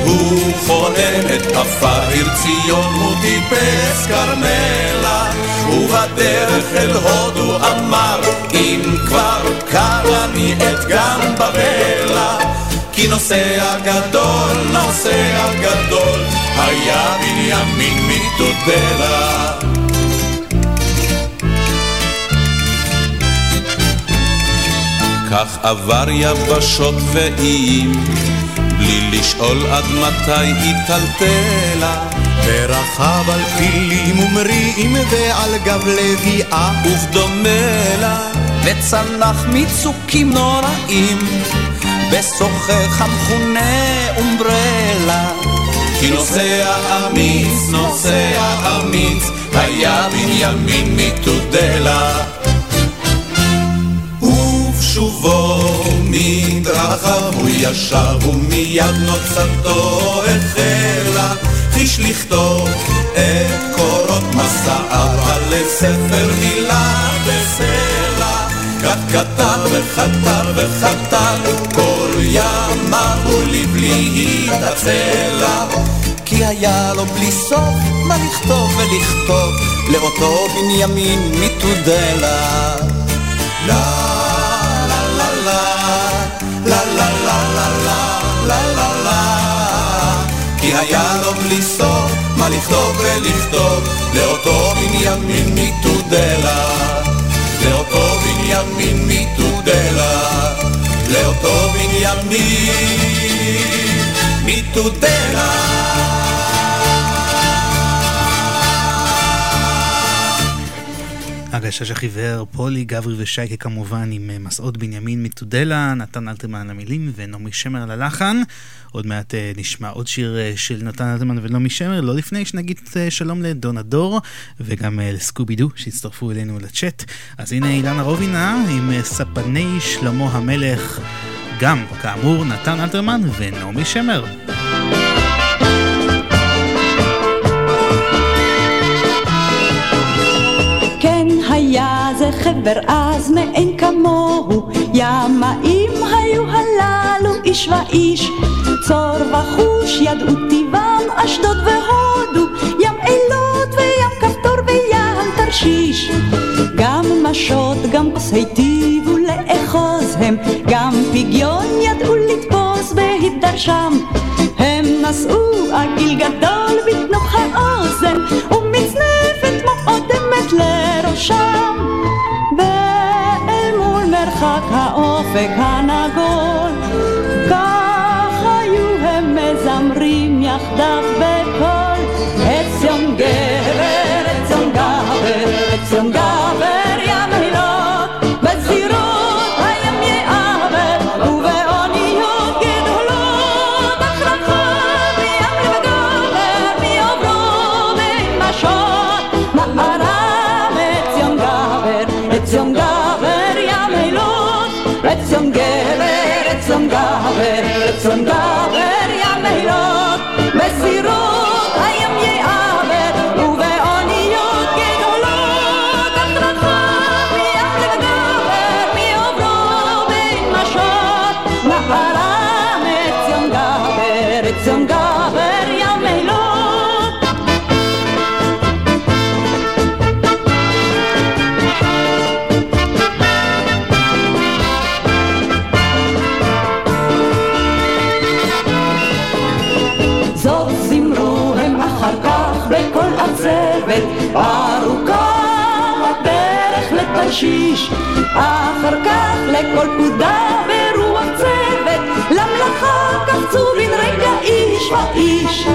הוא חולם את עפר עיר ציון, הוא טיפס כרמלה, ובדרך אל הודו אמר, אם כבר קר אני את גם בבלה. כי נוסע גדול, נוסע גדול, היה בנימין מתודלה. כך עבר יבשות ואיים, בלי לשאול עד מתי היא. ורכב על פילים ומריעים ועל גב לביאה וכדומה לה, וצנח מצוקים נוראים, בשוחך המכונה אומברלה. כי נוסע אמיץ, נוסע אמיץ, היה בנימין מתודלה. ובשובו מדרכיו הוא ישב ומיד נוצתו החלה חיש לכתוב את קורות מסעיו על ספר מילה בסלע כתב וכתב וכתב כל ימיו ולבלי התעצלה כי היה לו בלי סוף מה לכתוב ולכתוב לאותו בנימין מתודלה לה לה לה לה לה לה לה לה לה לה לה כי היה לו בלי סוף מה לכתוב ולכתוב לאותו בנימין מתודלה לאותו בנימין מתודלה לאותו בנימין מתודלה הגשש החיוור, פולי, גברי ושייקה כמובן עם אה, מסעות בנימין מתודלה, נתן אלתרמן למילים ונעמי שמר על הלחן. עוד מעט אה, נשמע עוד שיר אה, של נתן אלתרמן ונעמי שמר, לא לפני שנגיד שלום לדונה דור וגם לסקובי דו שהצטרפו אלינו לצ'אט. אז הנה אילנה רובינה עם ספני שלמה המלך, גם כאמור נתן אלתרמן ונעמי שמר. זה חבר אז מאין כמוהו, ימאים היו הללו איש ואיש, צור וחוש ידעו טבעם אשדוד והודו, ים אילות וים כפתור וים תרשיש. גם משות, גם כוס היטיבו לאחוז הם, גם פגיון ידעו לתפוס בהתדרשם. הם נשאו עגיל גדול בתנוך האוזן, אמת לראשם. ואל מול מרחק האופק הנגול, לקשיש, אחר כך לכל פקודה ברוח צוות, למלאכה קפצו בן רגע איש ואיש.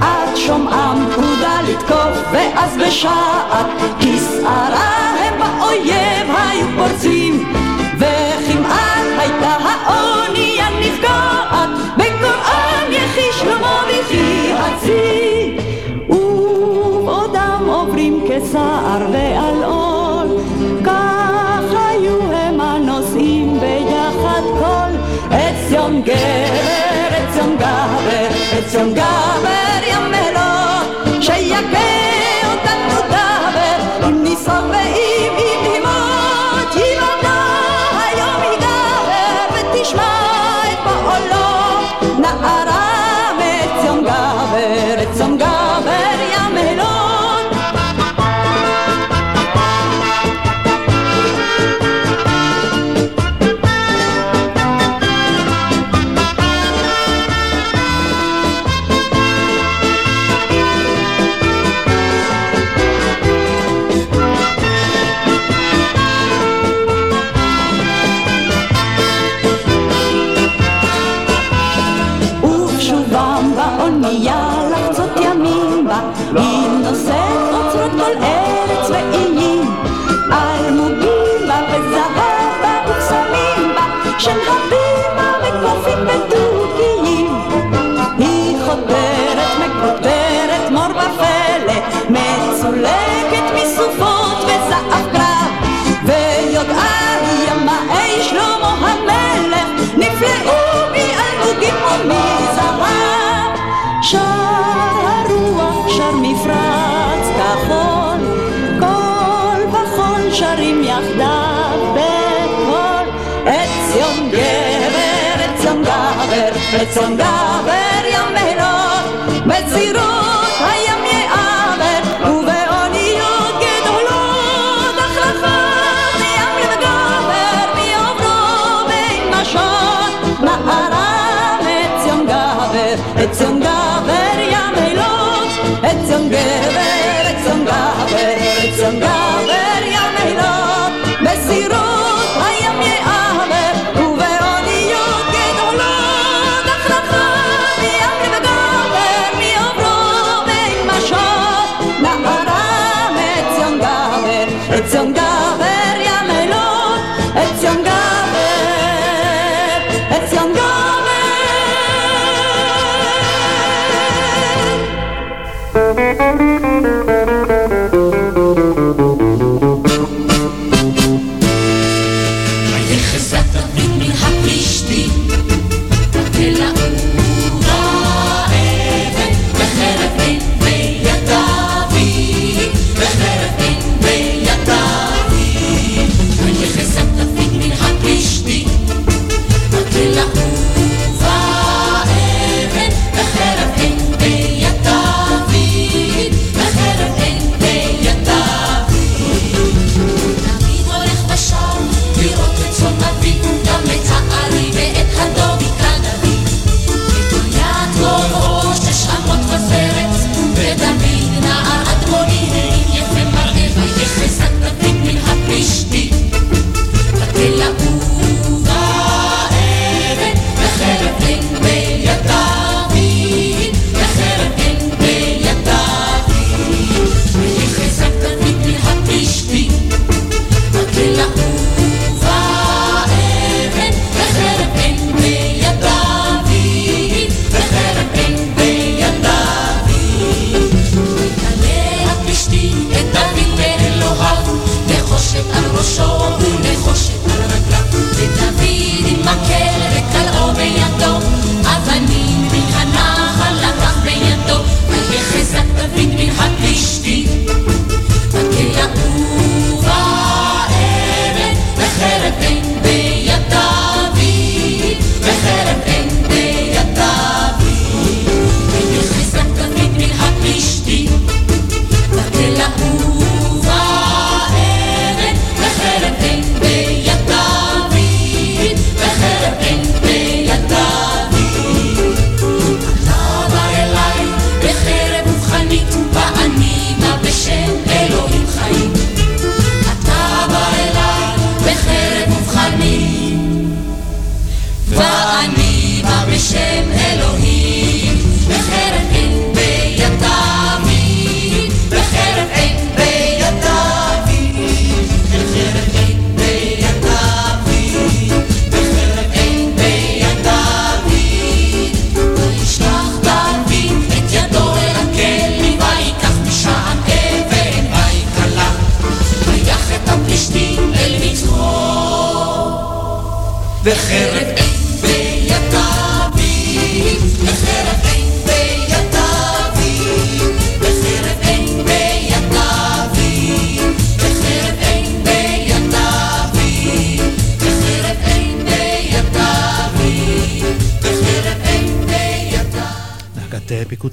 עד שומעם פקודה לתקוף, ואז בשעת כסערה הם באויב היו פורצים, וכמעט הייתה האונייה נפגעת, בקוראן יחי שלמה ויחי הצי. ובעודם עוברים כסער ועל Gabe, Rettung Gabe, Rettung Gabe. רצון גבר ים בהירות, בצעירות הים יעבר, ובעוניות גדולות החלפת ים לגבר, מי עוברו בין משות, מערב עציון גבר, עציון גבר ים הילות, עציון גבר, עציון גבר, עציון גבר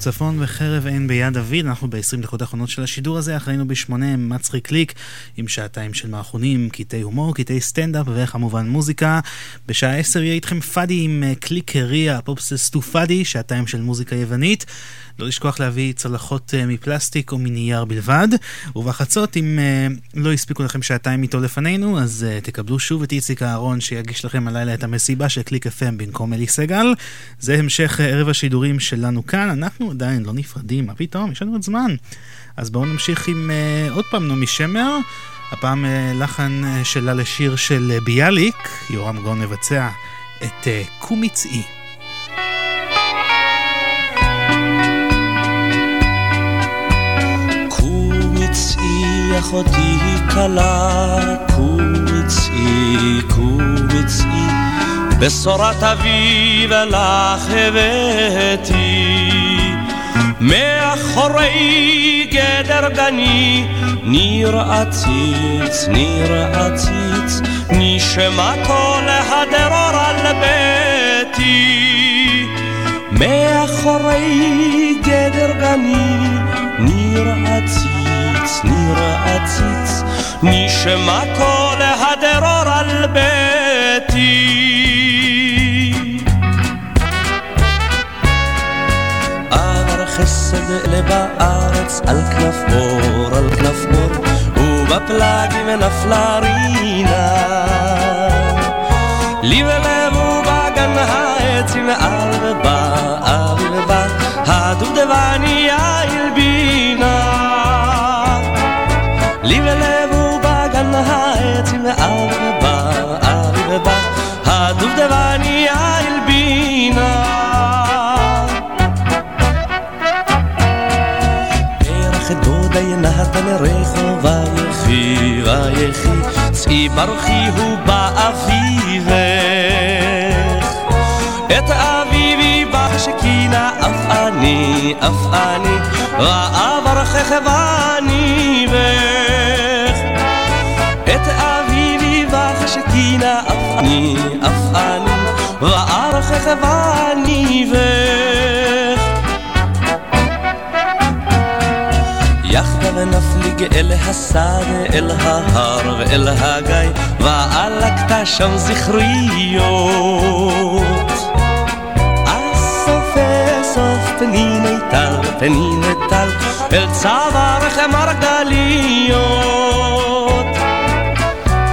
להקת אה, פיקוד צפון וחרב אין ביד דוד, אנחנו ב-20 דקות האחרונות של השידור הזה, אחרינו בשמונה מצחיק קליק, עם שעתיים של מערכונים, קטעי הומור, קטעי סטנדאפ וכמובן מוזיקה. בשעה 10 יהיה איתכם פאדי עם אה, קליק ריה, פופסס טו פאדי, שעתיים של מוזיקה יוונית. לא לשכוח להביא צלחות אה, מפלסטיק או מנייר בלבד. ובחצות, אם אה, לא הספיקו לכם שעתיים איתו לפנינו, אז תקבלו שוב את איציק אהרון שיגיש לכם הלילה את המסיבה של קליק FM במקום אלי סגל. זה המשך ערב השידורים שלנו כאן, אנחנו עדיין לא נפרדים, מה פתאום? יש לנו עוד זמן. אז בואו נמשיך עם אה, עוד פעם נעמי שמר, הפעם אה, לחן אה, שלה לשיר של ביאליק, יורם גאון מבצע את קומי צאי. אחותי כלה, קומי צאי, קומי בשורת אביב לך הבאתי. מאחורי גדר גני, ניר עציץ, ניר עציץ, נשמתו להדרור על ביתי. מאחורי גדר גני, ניר עציץ, ניר עציץ, נשמתו להדרור על ביתי. חסד לבארץ על כנף אור, על כנף אור, ובפלגים נפלה ויחי צאי ברוכי הוא באביבך את אביבי בך שכינה אף אני אף אני ואברכך ואני בך את אביבי בך שכינה אף אני אף אני ואברכך ואני בך יחדיו נפליג אל השדה, אל ההר ואל הגיא, ועלקת שם זכריות. אסוף פניני טל, פניני טל, אל צווארך מרגליות.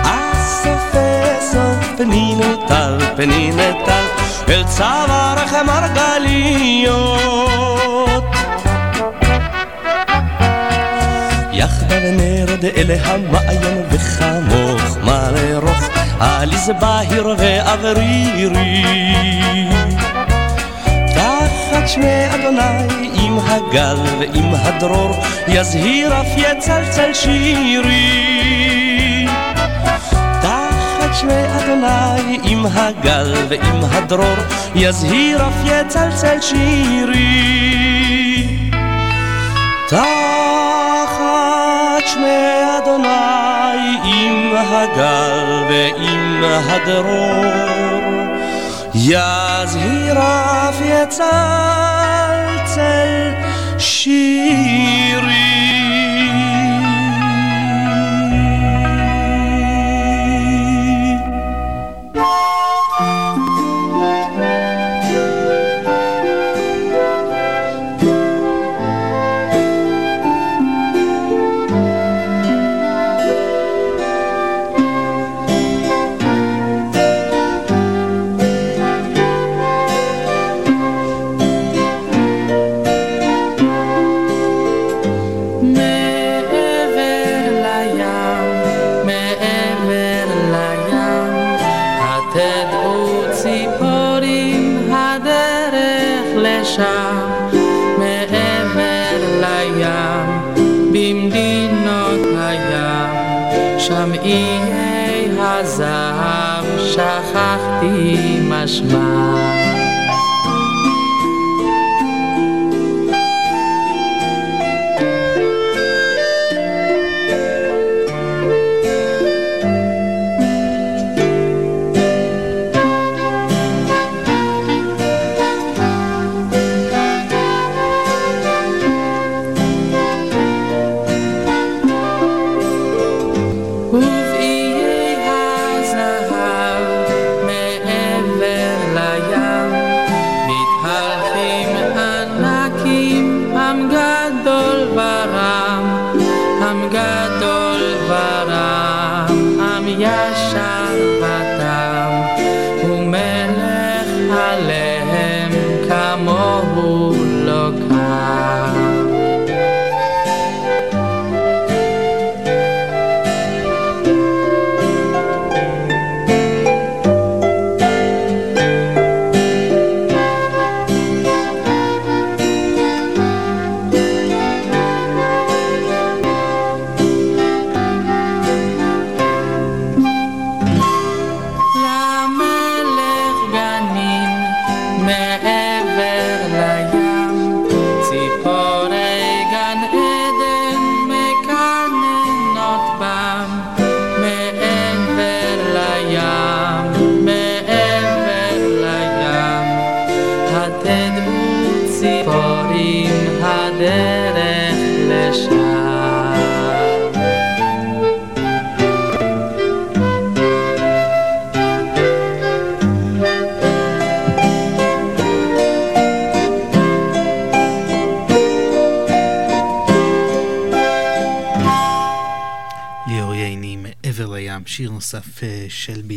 אסוף אסוף פניני טל, פניני טל, אל צווארך מרגליות. נרד אל המעיין וחמוך מה לרוך? עליז בהיר ואוורירי. תחת שמי אדוני עם הגל ועם הדרור יזהיר אף יצלצל שירי. שמי אדוני עם הגל ועם הדרור, יזהיר אף יצלצל שירי. תחת שמי אדוני עם הגל ועם הדרור, יזהיר אף יצלצל שירי.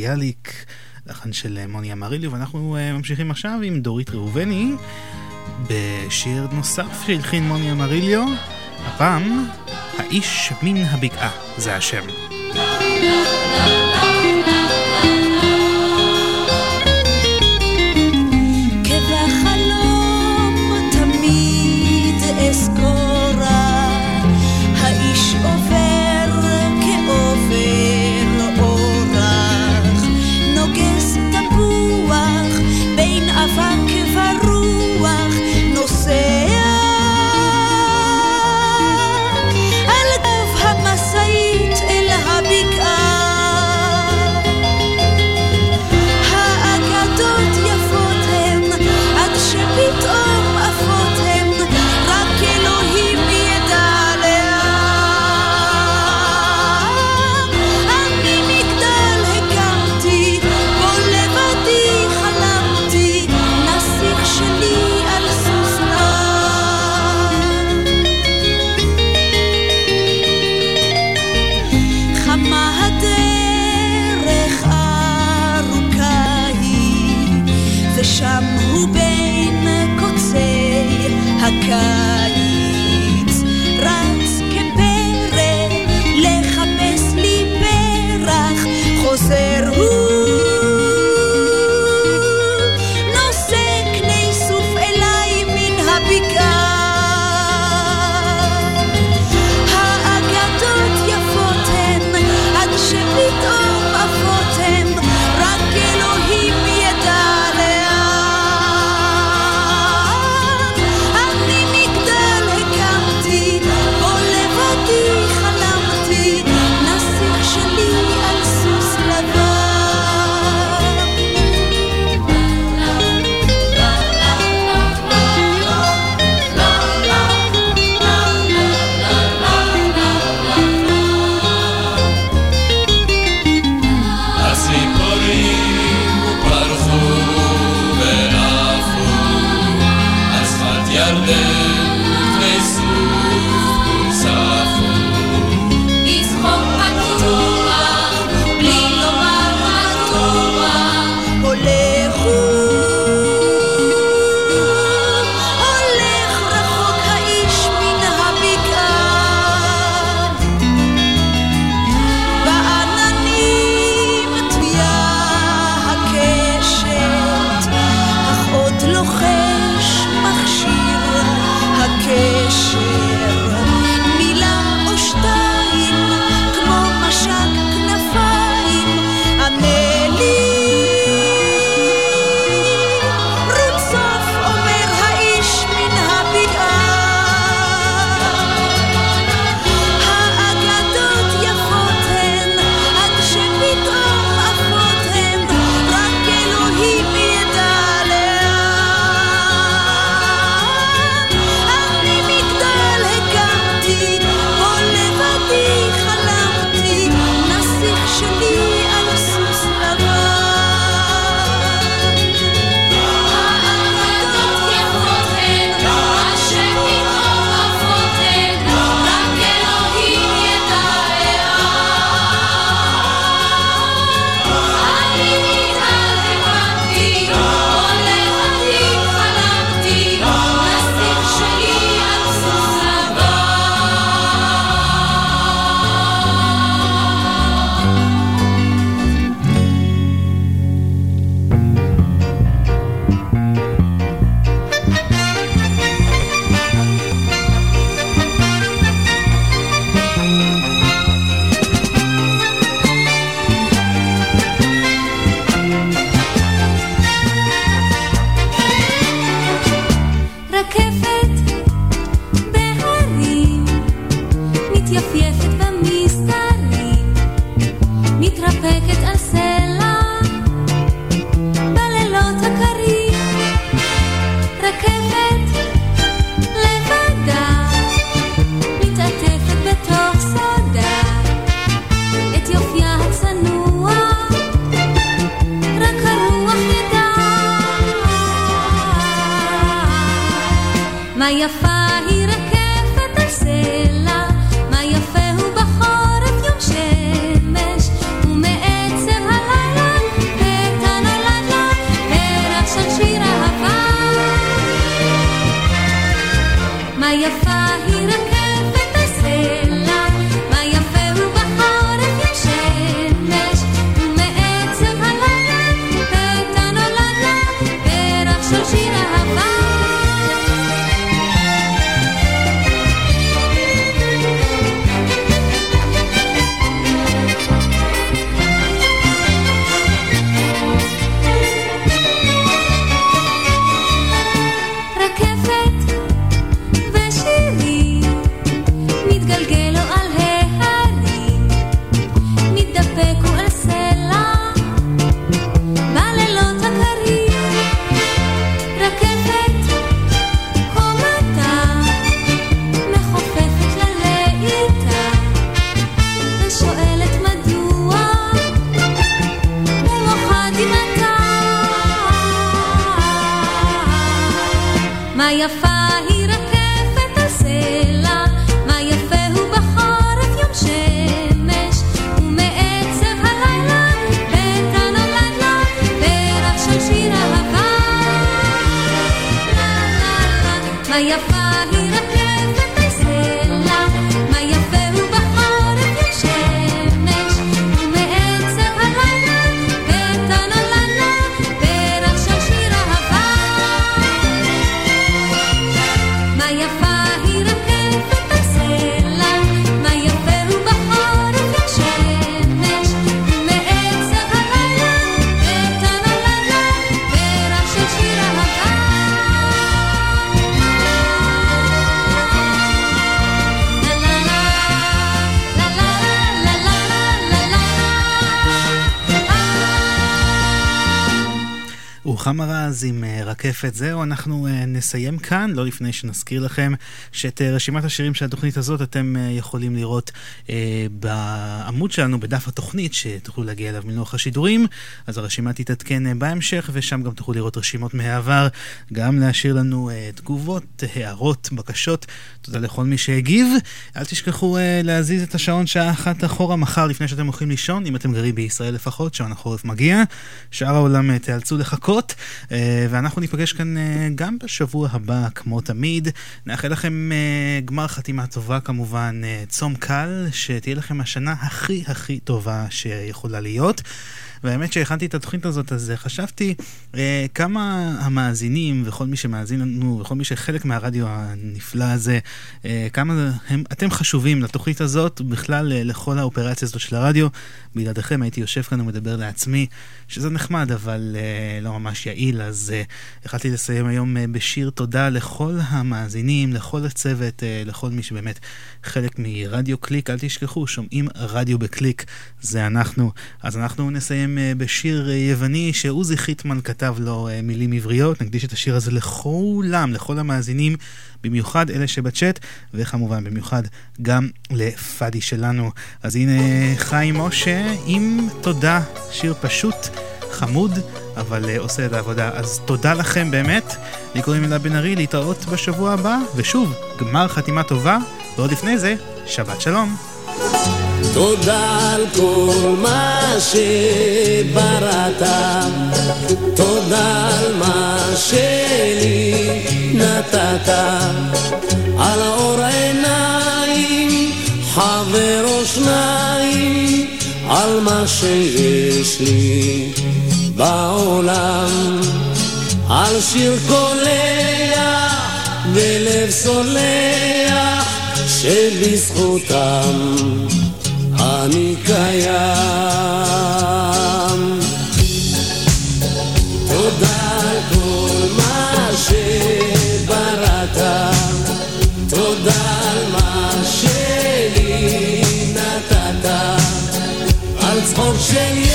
ביאליק, לחן של אה, מוני אמריליו, ואנחנו אה, ממשיכים עכשיו עם דורית ראובני בשיר נוסף שהלחין מוני אמריליו, הפעם האיש מן הבקעה, זה השם. רוחמה רז עם אה, רקפת. זהו, אנחנו אה, נסיים כאן, לא לפני שנזכיר לכם שאת אה, רשימת השירים של התוכנית הזאת אתם יכולים לראות בעמוד שלנו, בדף התוכנית, שתוכלו להגיע אליו מלוח השידורים. אז הרשימה תתעדכן בהמשך, ושם גם תוכלו לראות רשימות מהעבר, גם להשאיר לנו תגובות, הערות, בקשות. תודה לכל מי שהגיב. אל תשכחו להזיז את השעון שעה אחת אחורה מחר לפני שאתם הולכים לישון, אם אתם גרים בישראל לפחות, שעון החורף מגיע. שאר העולם תיאלצו לחכות, ואנחנו ניפגש כאן אה, גם בשבוע הבא, כמו תמיד. נאחל לכם אה, גמר חתימה טובה כמובן, אה, צום קל, שתהיה לכם השנה הכי הכי טובה שיכולה להיות. והאמת שהכנתי את התוכנית הזאת, אז אה, חשבתי אה, כמה המאזינים וכל מי שמאזין לנו וכל מי שחלק מהרדיו הנפלא הזה, אה, כמה הם, אתם חשובים לתוכנית הזאת, בכלל אה, לכל האופרציה הזאת של הרדיו. בלעדיכם הייתי יושב כאן ומדבר לעצמי, שזה נחמד, אבל אה, לא ממש יעיל, אז אה, החלטתי לסיים היום אה, בשיר תודה לכל המאזינים, לכל הצוות, אה, לכל מי שבאמת חלק מרדיו קליק. אל תשכחו, שומעים רדיו בקליק, זה אנחנו. אז אנחנו נסיים אה, בשיר אה, יווני שעוזי חיטמן כתב לו אה, מילים עבריות. נקדיש את השיר הזה לכולם, לכל המאזינים, במיוחד אלה שבצ'אט, וכמובן במיוחד גם לפאדי שלנו. אז הנה חיים משה עם תודה, שיר פשוט. חמוד, אבל עושה את העבודה. אז תודה לכם באמת. לי קוראים אלה בן ארי, להתראות בשבוע הבא, ושוב, גמר חתימה טובה, ועוד לפני זה, שבת שלום. תודה על כל מה שבראת, תודה על מה שלי נתת, על אור עיניים, חבר או שניים, על מה שיש לי בעולם, על שיר קולח ולב סולח, שבזכותם אני קיים. תודה על כל מה שבראת, תודה על מה שלי נתת, על צחוק של